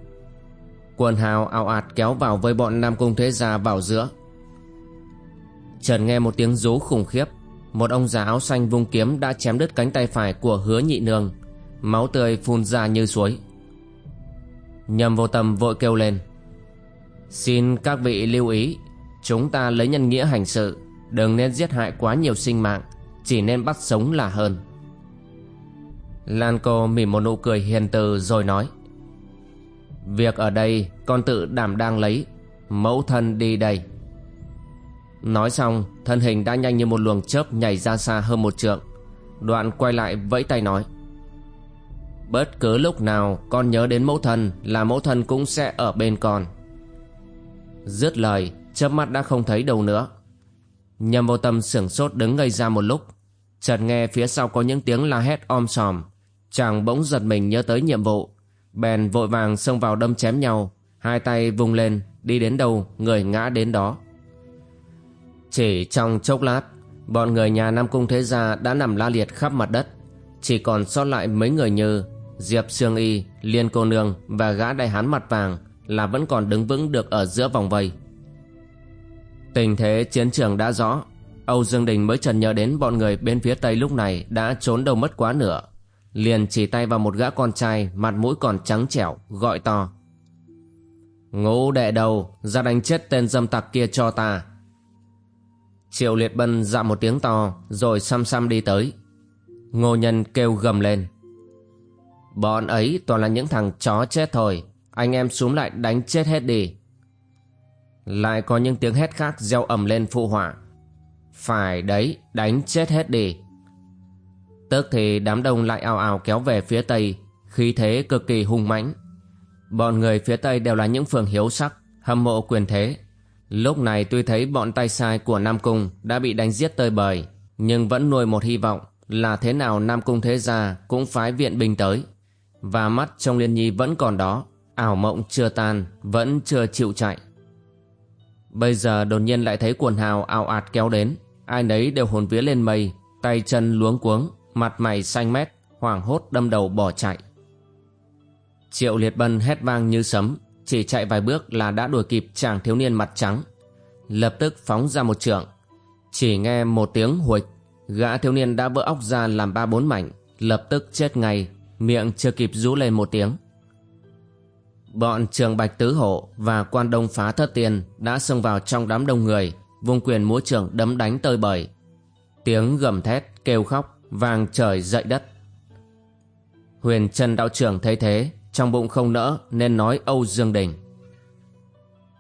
A: Quần hào ảo ạt kéo vào với bọn Nam Cung Thế Gia vào giữa. Trần nghe một tiếng rú khủng khiếp, một ông già áo xanh vung kiếm đã chém đứt cánh tay phải của hứa nhị nương, máu tươi phun ra như suối. Nhầm vô tâm vội kêu lên. Xin các vị lưu ý, chúng ta lấy nhân nghĩa hành sự, đừng nên giết hại quá nhiều sinh mạng, chỉ nên bắt sống là hơn. Lan cô mỉm một nụ cười hiền từ rồi nói. Việc ở đây con tự đảm đang lấy, mẫu thân đi đây. Nói xong, thân hình đã nhanh như một luồng chớp nhảy ra xa hơn một trượng. Đoạn quay lại vẫy tay nói. Bất cứ lúc nào con nhớ đến mẫu thân là mẫu thân cũng sẽ ở bên con. Dứt lời, chớp mắt đã không thấy đâu nữa. Nhâm vô tâm sửng sốt đứng ngây ra một lúc. Chợt nghe phía sau có những tiếng la hét om sòm. Chàng bỗng giật mình nhớ tới nhiệm vụ. Bèn vội vàng xông vào đâm chém nhau. Hai tay vung lên, đi đến đâu, người ngã đến đó. Chỉ trong chốc lát, bọn người nhà Nam Cung Thế Gia đã nằm la liệt khắp mặt đất. Chỉ còn sót lại mấy người như Diệp Sương Y, Liên Cô Nương và gã đại hán mặt vàng là vẫn còn đứng vững được ở giữa vòng vây. Tình thế chiến trường đã rõ, Âu Dương Đình mới trần nhớ đến bọn người bên phía tây lúc này đã trốn đâu mất quá nửa. Liền chỉ tay vào một gã con trai mặt mũi còn trắng trẻo, gọi to. Ngũ đệ đầu, ra đánh chết tên dâm tặc kia cho ta. Triệu Liệt Bân dạ một tiếng to, rồi xăm xăm đi tới. Ngô Nhân kêu gầm lên. Bọn ấy toàn là những thằng chó chết thôi, anh em xuống lại đánh chết hết đi. Lại có những tiếng hét khác gieo ầm lên phụ họa. Phải đấy, đánh chết hết đi. Tức thì đám đông lại ào ào kéo về phía tây, khí thế cực kỳ hung mãnh. Bọn người phía tây đều là những phường hiếu sắc, hâm mộ quyền thế. Lúc này tuy thấy bọn tay sai của Nam Cung đã bị đánh giết tơi bời, nhưng vẫn nuôi một hy vọng là thế nào Nam Cung thế gia cũng phái viện binh tới. Và mắt trong liên nhi vẫn còn đó, ảo mộng chưa tan, vẫn chưa chịu chạy. Bây giờ đột nhiên lại thấy quần hào ảo ạt kéo đến, ai nấy đều hồn vía lên mây, tay chân luống cuống, mặt mày xanh mét, hoảng hốt đâm đầu bỏ chạy. Triệu Liệt Bân hét vang như sấm, chỉ chạy vài bước là đã đuổi kịp chàng thiếu niên mặt trắng. Lập tức phóng ra một trượng, chỉ nghe một tiếng huịch, gã thiếu niên đã vỡ óc ra làm ba bốn mảnh, lập tức chết ngay, miệng chưa kịp rú lên một tiếng. Bọn trường Bạch Tứ Hổ và quan đông phá thất tiền đã xông vào trong đám đông người, vung quyền múa trưởng đấm đánh tơi bời. Tiếng gầm thét, kêu khóc, vàng trời dậy đất. Huyền Trần đạo trưởng thấy thế, trong bụng không nỡ nên nói Âu Dương Đình.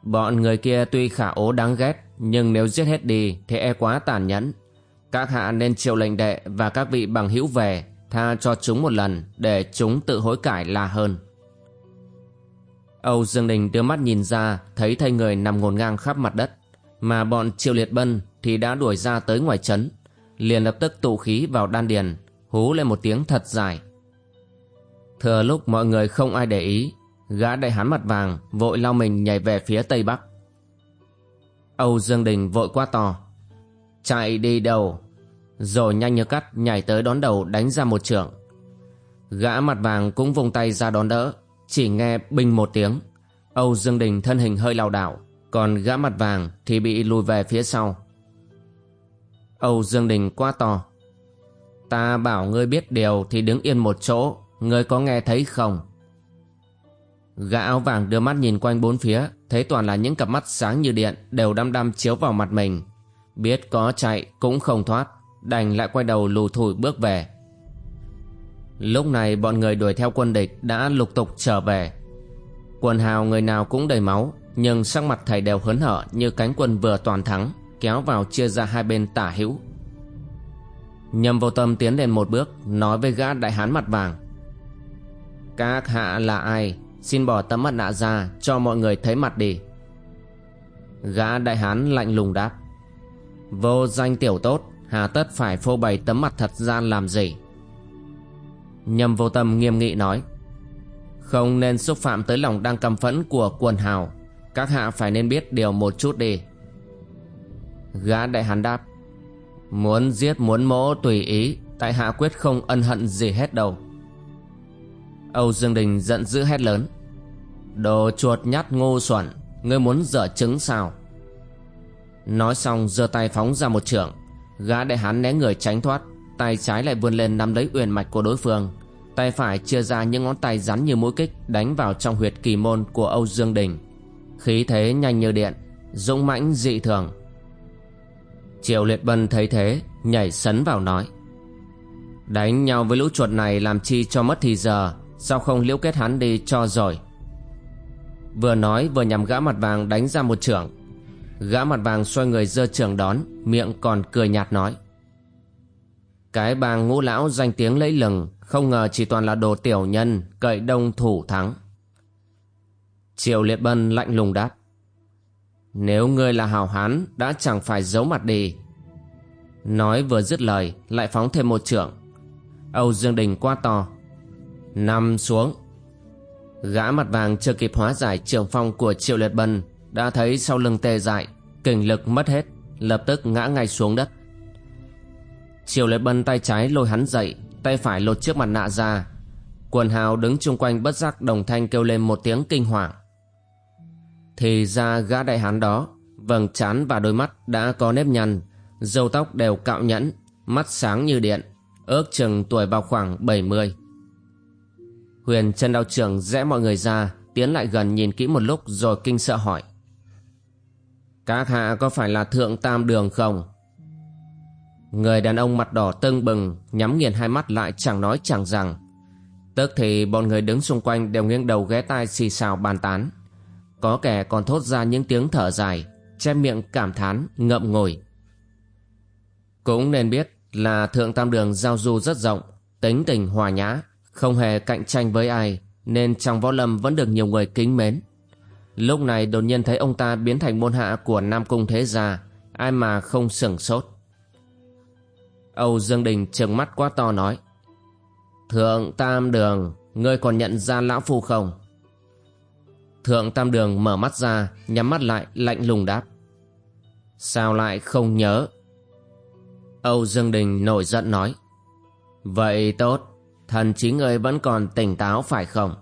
A: Bọn người kia tuy khả ố đáng ghét, nhưng nếu giết hết đi thì e quá tàn nhẫn. Các hạ nên triệu lệnh đệ và các vị bằng hữu về, tha cho chúng một lần để chúng tự hối cải là hơn. Âu Dương Đình đưa mắt nhìn ra thấy thây người nằm ngổn ngang khắp mặt đất mà bọn triệu liệt bân thì đã đuổi ra tới ngoài trấn liền lập tức tụ khí vào đan điền, hú lên một tiếng thật dài. Thừa lúc mọi người không ai để ý, gã đại hán mặt vàng vội lao mình nhảy về phía tây bắc. Âu dương đình vội quá to, chạy đi đầu, rồi nhanh như cắt nhảy tới đón đầu đánh ra một trưởng gã mặt vàng cũng vùng tay ra đón đỡ, chỉ nghe bình một tiếng. Âu dương đình thân hình hơi lảo đảo, Còn gã mặt vàng thì bị lùi về phía sau. Âu Dương Đình quá to. Ta bảo ngươi biết điều thì đứng yên một chỗ, Ngươi có nghe thấy không? Gã áo vàng đưa mắt nhìn quanh bốn phía, Thấy toàn là những cặp mắt sáng như điện, Đều đăm đăm chiếu vào mặt mình. Biết có chạy cũng không thoát, Đành lại quay đầu lù thủi bước về. Lúc này bọn người đuổi theo quân địch Đã lục tục trở về. Quần hào người nào cũng đầy máu, Nhưng sắc mặt thầy đều hớn hở Như cánh quân vừa toàn thắng. Kéo vào chia ra hai bên tả hữu. Nhâm vô tâm tiến lên một bước, Nói với gã đại hán mặt vàng. Các hạ là ai? Xin bỏ tấm mặt nạ ra, Cho mọi người thấy mặt đi. Gã đại hán lạnh lùng đáp. Vô danh tiểu tốt, Hà tất phải phô bày tấm mặt thật gian làm gì? Nhâm vô tâm nghiêm nghị nói. Không nên xúc phạm tới lòng đang căm phẫn của quần hào. Các hạ phải nên biết điều một chút đi. Gã đại hán đáp, Muốn giết, muốn mỗ tùy ý, Tại hạ quyết không ân hận gì hết đâu. Âu Dương Đình giận dữ hét lớn, Đồ chuột nhát Ngô xuẩn, Ngươi muốn dở trứng sao? Nói xong, giơ tay phóng ra một trường, Gã đại hán né người tránh thoát, Tay trái lại vươn lên nắm lấy uyển mạch của đối phương, Tay phải chia ra những ngón tay rắn như mũi kích Đánh vào trong huyệt kỳ môn của Âu Dương Đình. Khí thế nhanh như điện, Dũng mãnh dị thường. Triệu Liệt Bân thấy thế, Nhảy sấn vào nói. Đánh nhau với lũ chuột này làm chi cho mất thì giờ, Sao không liễu kết hắn đi cho rồi? Vừa nói, vừa nhằm gã mặt vàng đánh ra một trưởng. Gã mặt vàng xoay người dơ trưởng đón, Miệng còn cười nhạt nói. Cái bang ngũ lão danh tiếng lẫy lừng, Không ngờ chỉ toàn là đồ tiểu nhân, Cậy đông thủ thắng. Triệu Liệt Bân lạnh lùng đáp. Nếu ngươi là hào hán Đã chẳng phải giấu mặt đi Nói vừa dứt lời Lại phóng thêm một trưởng Âu Dương Đình quá to Nằm xuống Gã mặt vàng chưa kịp hóa giải trường phong của Triệu Liệt Bân đã thấy sau lưng tê dại, kình lực mất hết, lập tức ngã ngay xuống đất. Triệu Liệt Bân tay trái lôi hắn dậy, tay phải lột chiếc mặt nạ ra. Quần hào đứng chung quanh bất giác đồng thanh kêu lên một tiếng kinh hoàng. Thì ra gã đại hán đó, vầng trán và đôi mắt đã có nếp nhăn, râu tóc đều cạo nhẫn, mắt sáng như điện, ước chừng tuổi vào khoảng 70. Huyền chân đao trưởng rẽ mọi người ra Tiến lại gần nhìn kỹ một lúc rồi kinh sợ hỏi Các hạ có phải là thượng tam đường không? Người đàn ông mặt đỏ tưng bừng Nhắm nghiền hai mắt lại chẳng nói chẳng rằng Tức thì bọn người đứng xung quanh Đều nghiêng đầu ghé tai xì xào bàn tán có kẻ còn thốt ra những tiếng thở dài, Che miệng cảm thán, ngậm ngùi. Cũng nên biết là thượng tam đường giao du rất rộng, Tính tình hòa nhã, không hề cạnh tranh với ai, Nên trong võ lâm vẫn được nhiều người kính mến. Lúc này đột nhiên thấy ông ta biến thành môn hạ của Nam Cung Thế Gia, Ai mà không sửng sốt. Âu Dương Đình trừng mắt quá to nói, Thượng Tam Đường, Ngươi còn nhận ra Lão Phu không? Thượng Tam Đường mở mắt ra Nhắm mắt lại lạnh lùng đáp Sao lại không nhớ Âu Dương Đình nổi giận nói Vậy tốt Thần chính người vẫn còn tỉnh táo phải không?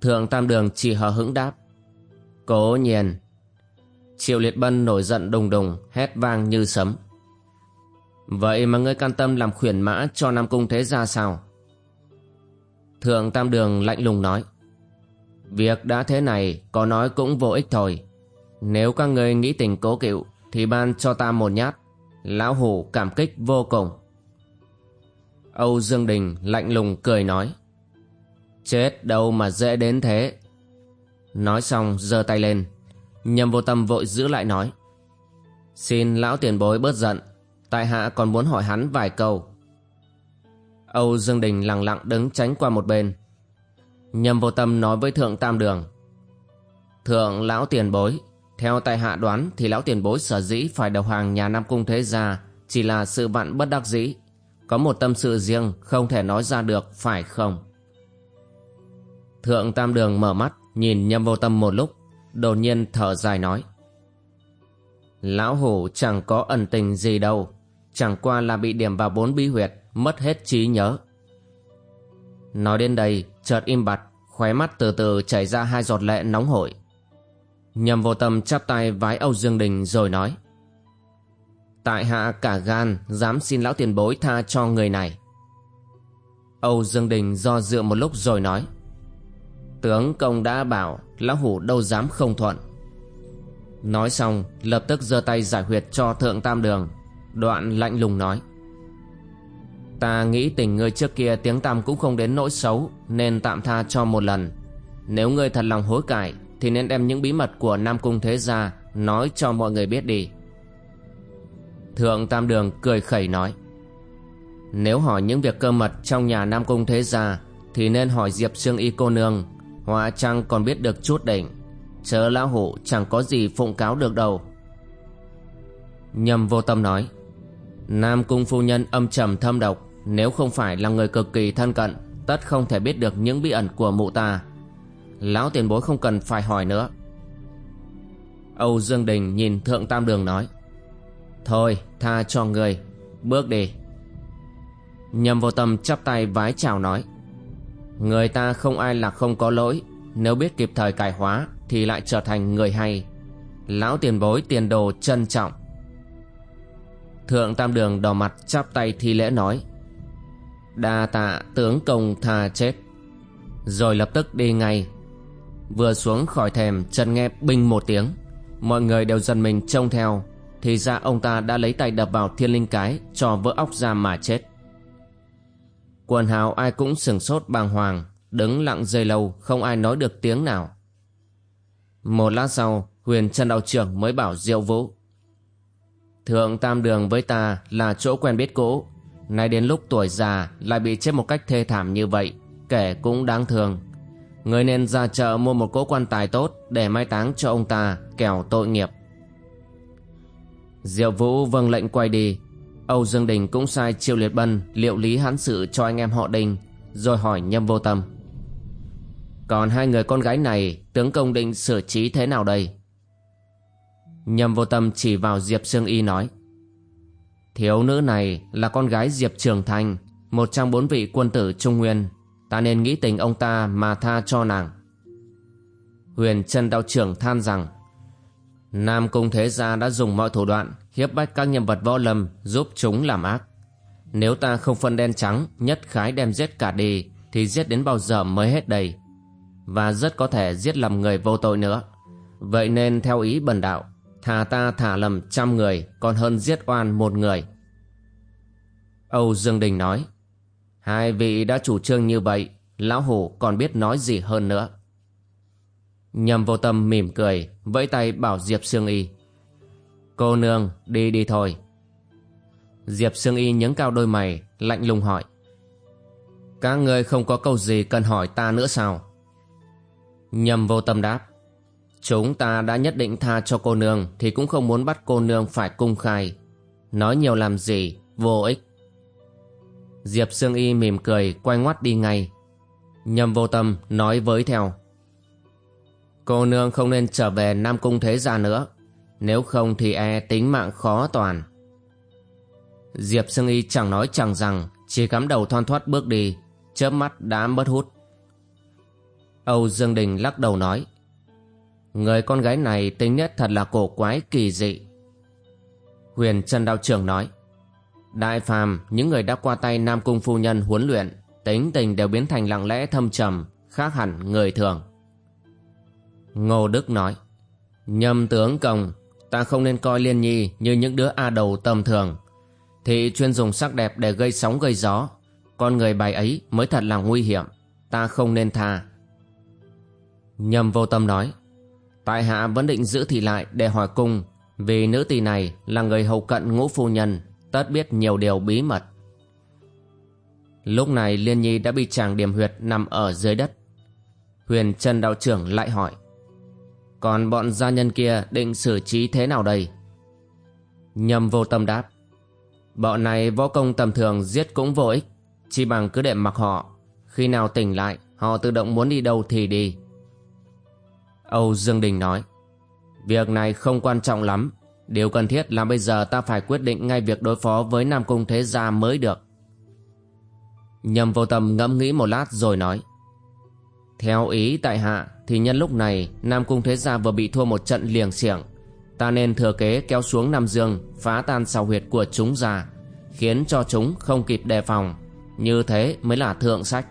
A: Thượng Tam Đường chỉ hờ hững đáp. Cố nhiên. Triệu Liệt Bân nổi giận đùng đùng, hét vang như sấm. Vậy mà ngươi can tâm làm khuyển mã cho Nam Cung thế ra sao? Thượng Tam Đường lạnh lùng nói. Việc đã thế này, có nói cũng vô ích thôi. Nếu các ngươi nghĩ tình cố cựu, thì ban cho ta một nhát. Lão Hủ cảm kích vô cùng. Âu Dương Đình lạnh lùng cười nói, Chết đâu mà dễ đến thế Nói xong, giơ tay lên Nhâm vô tâm vội giữ lại nói, Xin lão tiền bối bớt giận, Tại hạ còn muốn hỏi hắn vài câu Âu Dương Đình lặng lặng đứng tránh qua một bên Nhâm vô tâm nói với thượng tam đường. Thượng lão tiền bối, Theo tại hạ đoán thì lão tiền bối sở dĩ phải đầu hàng nhà Nam Cung Thế Gia Chỉ là sự vặn bất đắc dĩ. Có một tâm sự riêng không thể nói ra được, phải không? Thượng Tam Đường mở mắt, Nhìn nhâm vô tâm một lúc, Đột nhiên thở dài nói. Lão Hủ chẳng có ẩn tình gì đâu, Chẳng qua là bị điểm vào bốn bí huyệt, Mất hết trí nhớ. Nói đến đây chợt im bặt, Khóe mắt từ từ chảy ra hai giọt lệ nóng hổi. Nhầm vô tâm chắp tay vái Âu Dương Đình rồi nói, Tại hạ cả gan dám xin lão tiền bối tha cho người này. Âu Dương Đình do dự một lúc rồi nói, Tướng công đã bảo Lão Hủ đâu dám không thuận. Nói xong, lập tức giơ tay giải huyệt cho Thượng Tam Đường, Đoạn lạnh lùng nói Ta nghĩ tình ngươi trước kia tiếng tăm cũng không đến nỗi xấu, Nên tạm tha cho một lần. Nếu ngươi thật lòng hối cải, Thì nên đem những bí mật của Nam Cung Thế Gia Nói cho mọi người biết đi. Thượng Tam Đường cười khẩy nói, Nếu hỏi những việc cơ mật trong nhà Nam Cung Thế Gia, Thì nên hỏi Diệp Sương Y cô nương. Họa chăng còn biết được chút đỉnh. Chớ lão hủ, chẳng có gì phụng cáo được đâu. Nhầm vô tâm nói, Nam Cung phu nhân âm trầm thâm độc nếu không phải là người cực kỳ thân cận, Tất không thể biết được những bí ẩn của mụ ta. Lão tiền bối không cần phải hỏi nữa. Âu Dương Đình nhìn Thượng Tam Đường nói, Thôi, tha cho người Bước đi. Nhầm vô tâm chắp tay vái chào nói, Người ta không ai là không có lỗi, Nếu biết kịp thời cải hóa Thì lại trở thành người hay. Lão tiền bối tiền đồ trân trọng. Thượng Tam Đường đỏ mặt chắp tay thi lễ nói Đa tạ tướng công tha chết. Rồi lập tức đi ngay. Vừa xuống khỏi thềm, chân nghe binh một tiếng. Mọi người đều dần mình trông theo. Thì ra ông ta đã lấy tay đập vào thiên linh cái, Cho vỡ óc ra mà chết. Quần hào ai cũng sừng sốt bàng hoàng, Đứng lặng dây lâu, Không ai nói được tiếng nào. Một lát sau, Huyền Trần Đạo Trưởng mới bảo Diệu Vũ, Thượng Tam Đường với ta là chỗ quen biết cũ Nay đến lúc tuổi già, Lại bị chết một cách thê thảm như vậy Kể cũng đáng thương. Người nên ra chợ mua một cỗ quan tài tốt Để mai táng cho ông ta Kẻo tội nghiệp. Diệu Vũ vâng lệnh quay đi. Âu Dương Đình cũng sai Triệu Liệt Bân liệu lý hán sự cho anh em họ Đình, Rồi hỏi Nhâm Vô Tâm. Còn hai người con gái này, Tướng công định xử trí thế nào đây? Nhâm Vô Tâm chỉ vào Diệp Sương Y nói. Thiếu nữ này là con gái Diệp Trường Thanh Một trong bốn vị quân tử Trung Nguyên Ta nên nghĩ tình ông ta mà tha cho nàng Huyền Trân Đạo Trưởng than rằng Nam Cung Thế Gia đã dùng mọi thủ đoạn hiếp bách các nhân vật võ lâm giúp chúng làm ác. Nếu ta không phân đen trắng nhất khái đem giết cả đi thì giết đến bao giờ mới hết đầy Và rất có thể giết lầm người vô tội nữa. Vậy nên theo ý bần đạo, thà ta thả lầm trăm người còn hơn giết oan một người. Âu Dương Đình nói, hai vị đã chủ trương như vậy, lão hủ còn biết nói gì hơn nữa. Nhầm vô tâm mỉm cười, vẫy tay bảo Diệp Sương Y. Cô nương, đi đi thôi. Diệp Sương Y nhấn cao đôi mày, lạnh lùng hỏi. Các ngươi không có câu gì cần hỏi ta nữa sao? Nhầm vô tâm đáp. Chúng ta đã nhất định tha cho cô nương thì cũng không muốn bắt cô nương phải cung khai. Nói nhiều làm gì, vô ích. Diệp Sương Y mỉm cười quay ngoắt đi ngay. Nhầm vô tâm nói với theo. Cô nương không nên trở về Nam Cung Thế Gia nữa Nếu không thì e tính mạng khó toàn Diệp Sương Y chẳng nói chẳng rằng Chỉ cắm đầu thoăn thoát bước đi Chớp mắt đã mất hút Âu Dương Đình lắc đầu nói Người con gái này tính nhất thật là cổ quái, kỳ dị. Huyền Trân Đạo Trưởng nói, Đại phàm, những người đã qua tay Nam Cung Phu Nhân huấn luyện, Tính tình đều biến thành lặng lẽ, thâm trầm, Khác hẳn người thường. Ngô Đức nói, Nhâm tướng công, Ta không nên coi Liên Nhi như những đứa A đầu tầm thường. Thị chuyên dùng sắc đẹp để gây sóng, gây gió. Con người bài ấy mới thật là nguy hiểm, Ta không nên tha. Nhâm vô tâm nói Tại hạ vẫn định giữ thị lại để hỏi cung Vì nữ tỳ này là người hầu cận ngũ phu nhân Tất biết nhiều điều bí mật Lúc này Liên Nhi đã bị chàng điểm huyệt nằm ở dưới đất Huyền Trần Đạo Trưởng lại hỏi còn bọn gia nhân kia định xử trí thế nào đây? Nhâm vô tâm đáp. Bọn này võ công tầm thường giết cũng vô ích. Chỉ bằng cứ để mặc họ. Khi nào tỉnh lại, họ tự động muốn đi đâu thì đi. Âu Dương Đình nói. Việc này không quan trọng lắm. Điều cần thiết là bây giờ ta phải quyết định ngay việc đối phó với Nam Cung Thế Gia mới được. Nhầm vô tâm ngẫm nghĩ một lát rồi nói. Theo ý tại hạ thì nhân lúc này Nam Cung Thế Gia vừa bị thua một trận liềng xiềng Ta nên thừa kế kéo xuống Nam Dương, Phá tan sào huyệt của chúng ra, Khiến cho chúng không kịp đề phòng Như thế mới là thượng sách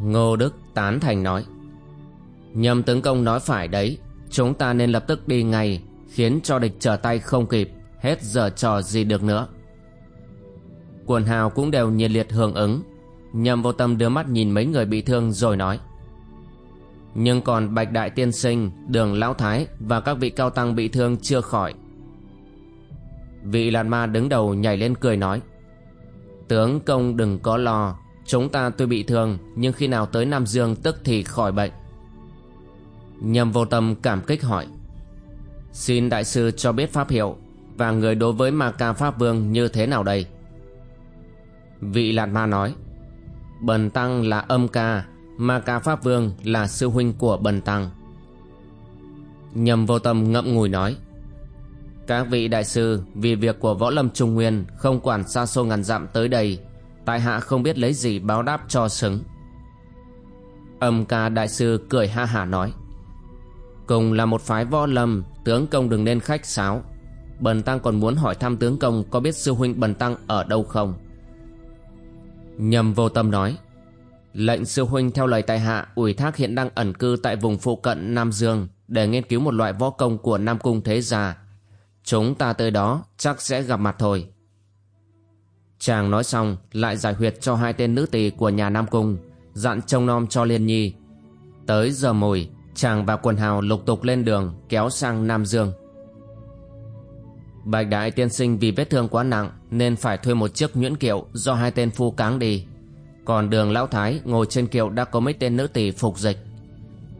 A: Ngô Đức tán thành nói Nhâm tướng công nói phải đấy. Chúng ta nên lập tức đi ngay Khiến cho địch trở tay không kịp Hết giờ trò gì được nữa. Quần hào cũng đều nhiệt liệt hưởng ứng. Nhâm vô tâm đưa mắt nhìn mấy người bị thương rồi nói. Nhưng còn Bạch Đại Tiên Sinh, Đường Lão Thái và các vị cao tăng bị thương chưa khỏi. Vị lạt ma đứng đầu nhảy lên cười nói. Tướng công đừng có lo Chúng ta tuy bị thương Nhưng khi nào tới Nam Dương tức thì khỏi bệnh nhầm vô tâm cảm kích hỏi. Xin đại sư cho biết pháp hiệu Và người đối với ma ca pháp vương như thế nào đây? Vị lạt ma nói, Bần tăng là âm ca, Ma ca pháp vương là sư huynh của bần tăng. Nhầm vô tâm ngậm ngùi nói, Các vị đại sư, Vì việc của võ lâm trung nguyên Không quản xa xôi ngàn dặm tới đây, Tại hạ không biết lấy gì báo đáp cho xứng. Âm ca đại sư cười ha hả nói Cùng là một phái võ lâm Tướng công đừng nên khách sáo Bần tăng còn muốn hỏi thăm tướng công Có biết sư huynh bần tăng ở đâu không Nhầm vô tâm nói Lệnh sư huynh theo lời tại hạ ủy thác hiện đang ẩn cư tại vùng phụ cận Nam Dương để nghiên cứu một loại võ công của Nam Cung Thế Gia. Chúng ta tới đó chắc sẽ gặp mặt thôi. Chàng nói xong lại giải huyệt cho hai tên nữ tỳ của nhà Nam Cung, dặn trông nom cho Liên Nhi. Tới giờ mùi, chàng và quần hào lục tục lên đường kéo sang Nam Dương. Bạch đại tiên sinh vì vết thương quá nặng nên phải thuê một chiếc nhuyễn kiệu do hai tên phu cáng đi. Còn đường lão thái ngồi trên kiệu đã có mấy tên nữ tỷ phục dịch.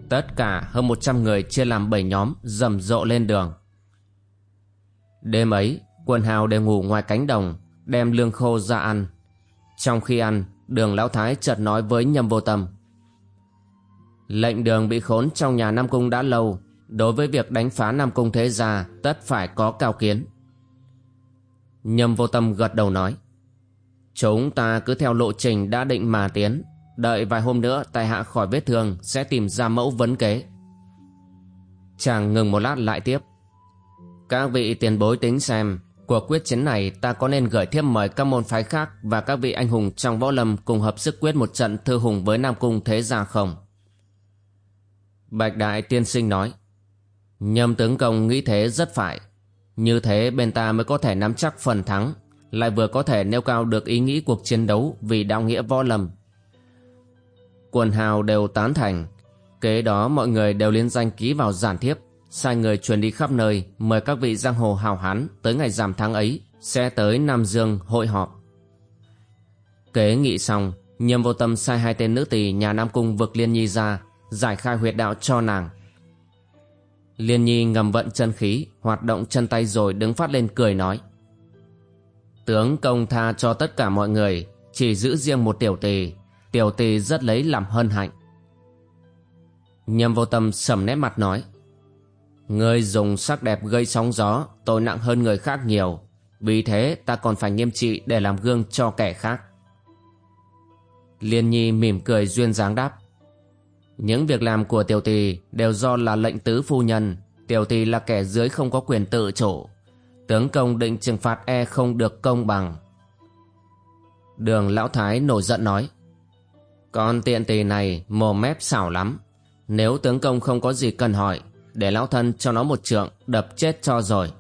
A: Tất cả hơn 100 người chia làm 7 nhóm rầm rộ lên đường. Đêm ấy, quần hào đều ngủ ngoài cánh đồng, đem lương khô ra ăn. Trong khi ăn, đường lão thái chợt nói với nhâm vô tâm. Lệnh đường bị khốn trong nhà Nam Cung đã lâu, đối với việc đánh phá Nam Cung thế gia tất phải có cao kiến. Nhâm vô tâm gật đầu nói. Chúng ta cứ theo lộ trình đã định mà tiến, đợi vài hôm nữa tài hạ khỏi vết thương sẽ tìm ra mẫu vấn kế. Chàng ngừng một lát lại tiếp. Các vị tiền bối tính xem, cuộc quyết chiến này ta có nên gửi thiếp mời các môn phái khác và các vị anh hùng trong võ lâm cùng hợp sức quyết một trận thư hùng với Nam Cung thế gia không? Bạch Đại Tiên Sinh nói, Nhâm tướng công nghĩ thế rất phải. Như thế bên ta mới có thể nắm chắc phần thắng, Lại vừa có thể nêu cao được ý nghĩ cuộc chiến đấu Vì đạo nghĩa võ lâm. Quần hào đều tán thành, Kế đó mọi người đều liên danh ký vào giản thiếp. Sai người truyền đi khắp nơi, Mời các vị giang hồ hào hán Tới ngày giảm tháng ấy, Sẽ tới Nam Dương hội họp. Kế nghị xong, Nhâm vô tâm sai hai tên nữ tỳ nhà Nam Cung vực Liên Nhi ra giải khai huyệt đạo cho nàng. Liên Nhi ngầm vận chân khí, hoạt động chân tay rồi đứng phát lên cười nói. Tướng công tha cho tất cả mọi người, chỉ giữ riêng một tiểu tỳ, tiểu tỳ rất lấy làm hân hạnh. Nhâm vô tâm sầm nét mặt nói. Ngươi dùng sắc đẹp gây sóng gió, tội nặng hơn người khác nhiều, vì thế ta còn phải nghiêm trị để làm gương cho kẻ khác. Liên Nhi mỉm cười duyên dáng đáp. Những việc làm của tiểu tỳ đều do là lệnh tứ phu nhân, tiểu tỳ là kẻ dưới không có quyền tự chủ. Tướng công định trừng phạt e không được công bằng. Đường Lão Thái nổi giận nói. Con tiện tỳ này mồm mép xảo lắm. Nếu tướng công không có gì cần hỏi, để lão thân cho nó một trượng đập chết cho rồi.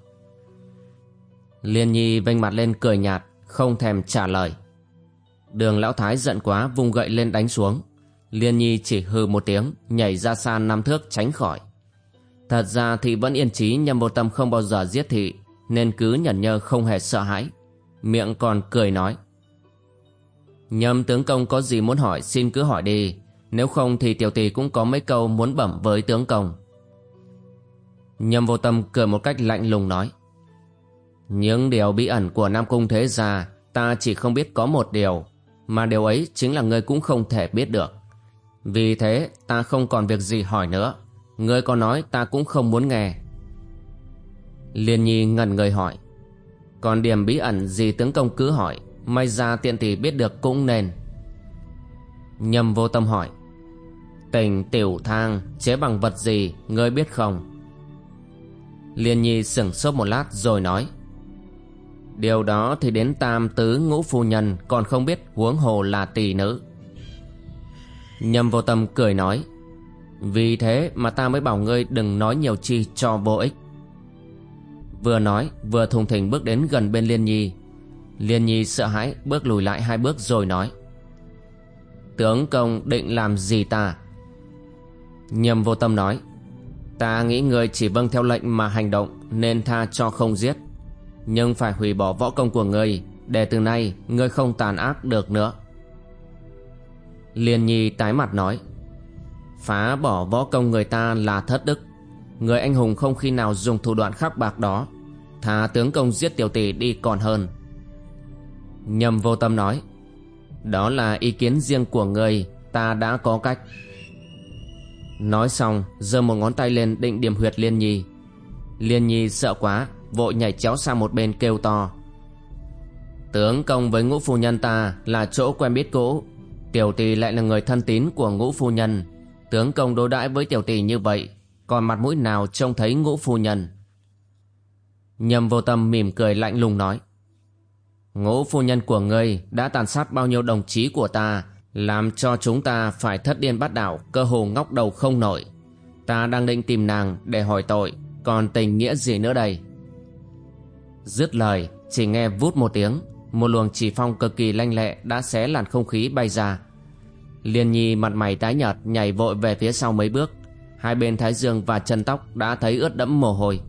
A: Liên Nhi vênh mặt lên cười nhạt, không thèm trả lời. Đường Lão Thái giận quá vung gậy lên đánh xuống. Liên Nhi chỉ hừ một tiếng, nhảy ra xa năm thước tránh khỏi. Thật ra thị vẫn yên trí nhầm vô tâm không bao giờ giết thị, nên cứ nhẩn nhơ không hề sợ hãi. Miệng còn cười nói. Nhâm tướng công có gì muốn hỏi xin cứ hỏi đi, nếu không thì tiểu tỷ cũng có mấy câu muốn bẩm với tướng công. Nhâm vô tâm cười một cách lạnh lùng nói. Những điều bí ẩn của Nam Cung thế gia ta chỉ không biết có một điều, mà điều ấy chính là ngươi cũng không thể biết được. Vì thế, ta không còn việc gì hỏi nữa. Ngươi có nói, ta cũng không muốn nghe. Liên Nhi ngẩn người hỏi. Còn điểm bí ẩn gì tướng công cứ hỏi, May ra tiện tỷ biết được cũng nên. Nhâm vô tâm hỏi. Tình tiểu thang, chế bằng vật gì, ngươi biết không? Liên nhi sửng sốt một lát rồi nói. Điều đó thì đến tam tứ ngũ phu nhân, Còn không biết huống hồ là tỷ nữ. Nhâm vô tâm cười nói, Vì thế mà ta mới bảo ngươi đừng nói nhiều chi cho vô ích. Vừa nói, vừa thùng thình bước đến gần bên Liên Nhi. Liên Nhi sợ hãi bước lùi lại hai bước rồi nói, Tướng công định làm gì ta? Nhâm vô tâm nói, Ta nghĩ người chỉ vâng theo lệnh mà hành động Nên tha cho không giết. Nhưng phải hủy bỏ võ công của người Để từ nay ngươi không tàn ác được nữa. Liên Nhi tái mặt nói, Phá bỏ võ công người ta là thất đức. Người anh hùng không khi nào dùng thủ đoạn khắc bạc đó. Thà tướng công giết tiểu tỷ đi còn hơn. Nhầm vô tâm nói, Đó là ý kiến riêng của người, Ta đã có cách. Nói xong, giơ một ngón tay lên định điểm huyệt Liên Nhi. Liên Nhi sợ quá, Vội nhảy chéo sang một bên kêu to, Tướng công với ngũ phu nhân ta Là chỗ quen biết cũ. Tiểu tỷ lại là người thân tín của ngũ phu nhân. Tướng công đối đãi với tiểu tỷ như vậy, Còn mặt mũi nào trông thấy ngũ phu nhân? Nhầm vô tâm mỉm cười lạnh lùng nói, Ngũ phu nhân của ngươi đã tàn sát bao nhiêu đồng chí của ta, làm cho chúng ta phải thất điên bắt đảo cơ hồ ngóc đầu không nổi. Ta đang định tìm nàng để hỏi tội, còn tình nghĩa gì nữa đây? Dứt lời, chỉ nghe vút một tiếng một luồng chỉ phong cực kỳ lanh lẹ đã xé làn không khí bay ra. Liên nhi mặt mày tái nhợt, nhảy vội về phía sau mấy bước. Hai bên thái dương và chân tóc đã thấy ướt đẫm mồ hôi.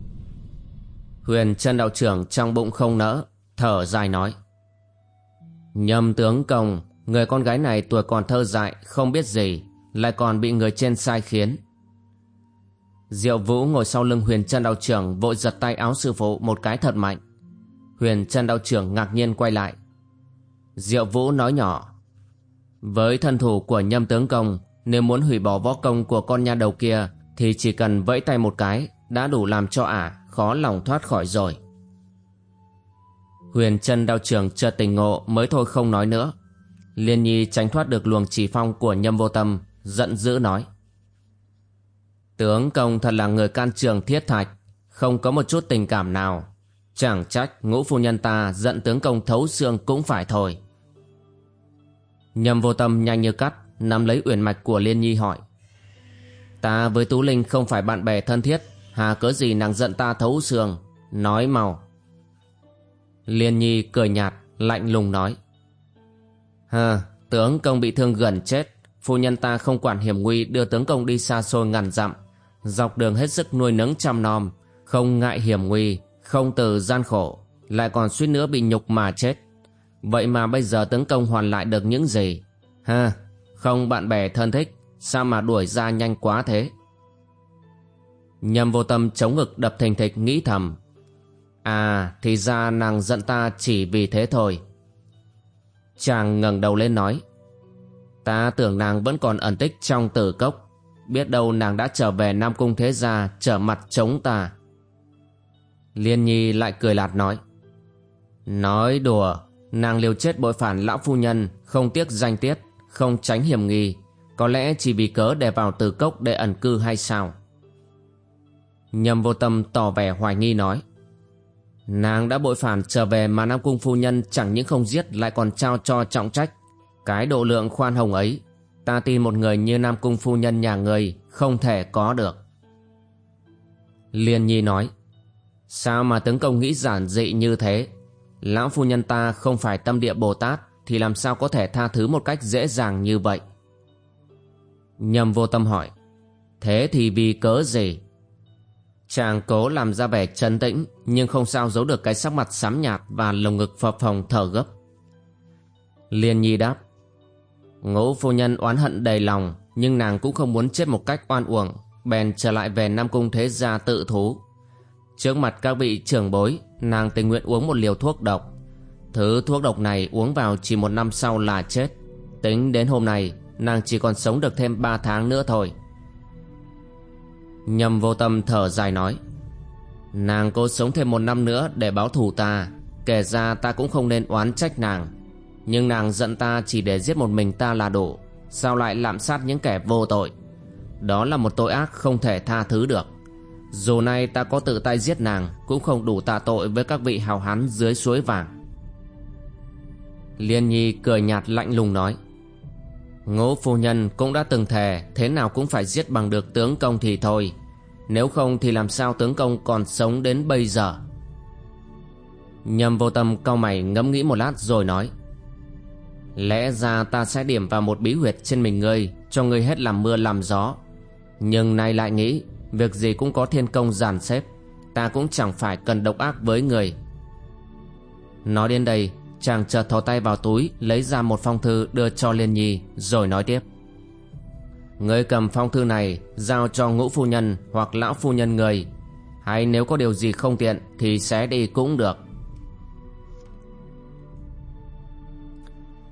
A: Huyền chân đạo trưởng trong bụng không nỡ, thở dài nói. Nhâm tướng công, Người con gái này tuổi còn thơ dại, Không biết gì, Lại còn bị người trên sai khiến. Diệu Vũ ngồi sau lưng huyền chân đạo trưởng Vội giật tay áo sư phụ một cái thật mạnh. Huyền chân đạo trưởng ngạc nhiên quay lại Diệu Vũ nói nhỏ Với thân thủ của nhâm tướng công Nếu muốn hủy bỏ võ công của con nha đầu kia Thì chỉ cần vẫy tay một cái Đã đủ làm cho ả khó lòng thoát khỏi rồi Huyền chân đạo trưởng chợt tỉnh ngộ Mới thôi không nói nữa Liên Nhi tránh thoát được luồng chỉ phong của nhâm vô tâm, giận dữ nói. Tướng công thật là người can trường thiết thạch, không có một chút tình cảm nào. Chẳng trách ngũ phu nhân ta giận tướng công thấu xương cũng phải thôi. nhầm vô tâm nhanh như cắt, nắm lấy uyển mạch của Liên Nhi hỏi. Ta với Tú Linh không phải bạn bè thân thiết, hà cớ gì nàng giận ta thấu xương, nói mau. Liên Nhi cười nhạt, lạnh lùng nói. Hờ, tướng công bị thương gần chết, phu nhân ta không quản hiểm nguy đưa tướng công đi xa xôi ngàn dặm, dọc đường hết sức nuôi nấng chăm nom, không ngại hiểm nguy, không từ gian khổ, lại còn suýt nữa bị nhục mà chết. Vậy mà bây giờ tướng công hoàn lại được những gì? Ha, không bạn bè thân thích, sao mà đuổi ra nhanh quá thế? nhầm vô tâm chống ngực đập thình thịch nghĩ thầm. À, thì ra nàng giận ta chỉ vì thế thôi. Chàng ngẩng đầu lên nói Ta tưởng nàng vẫn còn ẩn tích trong tử cốc Biết đâu nàng đã trở về Nam Cung Thế Gia Trở mặt chống ta Liên Nhi lại cười lạt nói. Nói đùa Nàng liều chết bội phản lão phu nhân Không tiếc danh tiết Không tránh hiểm nghi. Có lẽ chỉ vì cớ để vào tử cốc để ẩn cư hay sao? Nhầm vô tâm tỏ vẻ hoài nghi nói. Nàng đã bội phản trở về mà Nam Cung phu nhân chẳng những không giết lại còn trao cho trọng trách. Cái độ lượng khoan hồng ấy, ta tin một người như Nam Cung phu nhân nhà người không thể có được. Liên Nhi nói, sao mà tướng công nghĩ giản dị như thế? Lão phu nhân ta không phải tâm địa Bồ Tát thì làm sao có thể tha thứ một cách dễ dàng như vậy? nhầm vô tâm hỏi, thế thì vì cớ gì? Chàng cố làm ra vẻ trấn tĩnh nhưng không sao giấu được cái sắc mặt xám nhạt và lồng ngực phập phồng thở gấp. Liên Nhi đáp Ngũ phu nhân oán hận đầy lòng nhưng nàng cũng không muốn chết một cách oan uổng bèn trở lại về Nam Cung Thế Gia tự thú. Trước mặt các vị trưởng bối, nàng tình nguyện uống một liều thuốc độc. Thứ thuốc độc này uống vào chỉ một năm sau là chết. Tính đến hôm nay, nàng chỉ còn sống được thêm ba tháng nữa thôi. nhầm vô tâm thở dài nói, Nàng cố sống thêm một năm nữa để báo thù ta Kể ra ta cũng không nên oán trách nàng Nhưng nàng giận ta chỉ để giết một mình ta là đủ Sao lại lạm sát những kẻ vô tội Đó là một tội ác không thể tha thứ được dù nay ta có tự tay giết nàng, Cũng không đủ tạ tội với các vị hào hán dưới suối vàng. Liên Nhi cười nhạt lạnh lùng nói, Ngũ phu nhân cũng đã từng thề, Thế nào cũng phải giết bằng được tướng công thì thôi. Nếu không thì làm sao tướng công còn sống đến bây giờ? Nhầm vô tâm cau mày ngẫm nghĩ một lát rồi nói, Lẽ ra ta sẽ điểm vào một bí huyệt trên mình ngươi, Cho ngươi hết làm mưa làm gió. Nhưng nay lại nghĩ Việc gì cũng có thiên công giàn xếp. Ta cũng chẳng phải cần độc ác với người. Nói đến đây, Chàng chợt thò tay vào túi, Lấy ra một phong thư đưa cho Liên Nhi, Rồi nói tiếp. Người cầm phong thư này Giao cho ngũ phu nhân hoặc lão phu nhân người. Hay nếu có điều gì không tiện Thì sẽ đi cũng được.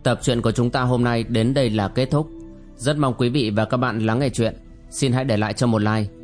A: Tập truyện của chúng ta hôm nay đến đây là kết thúc. Rất mong quý vị và các bạn lắng nghe chuyện. Xin hãy để lại cho một like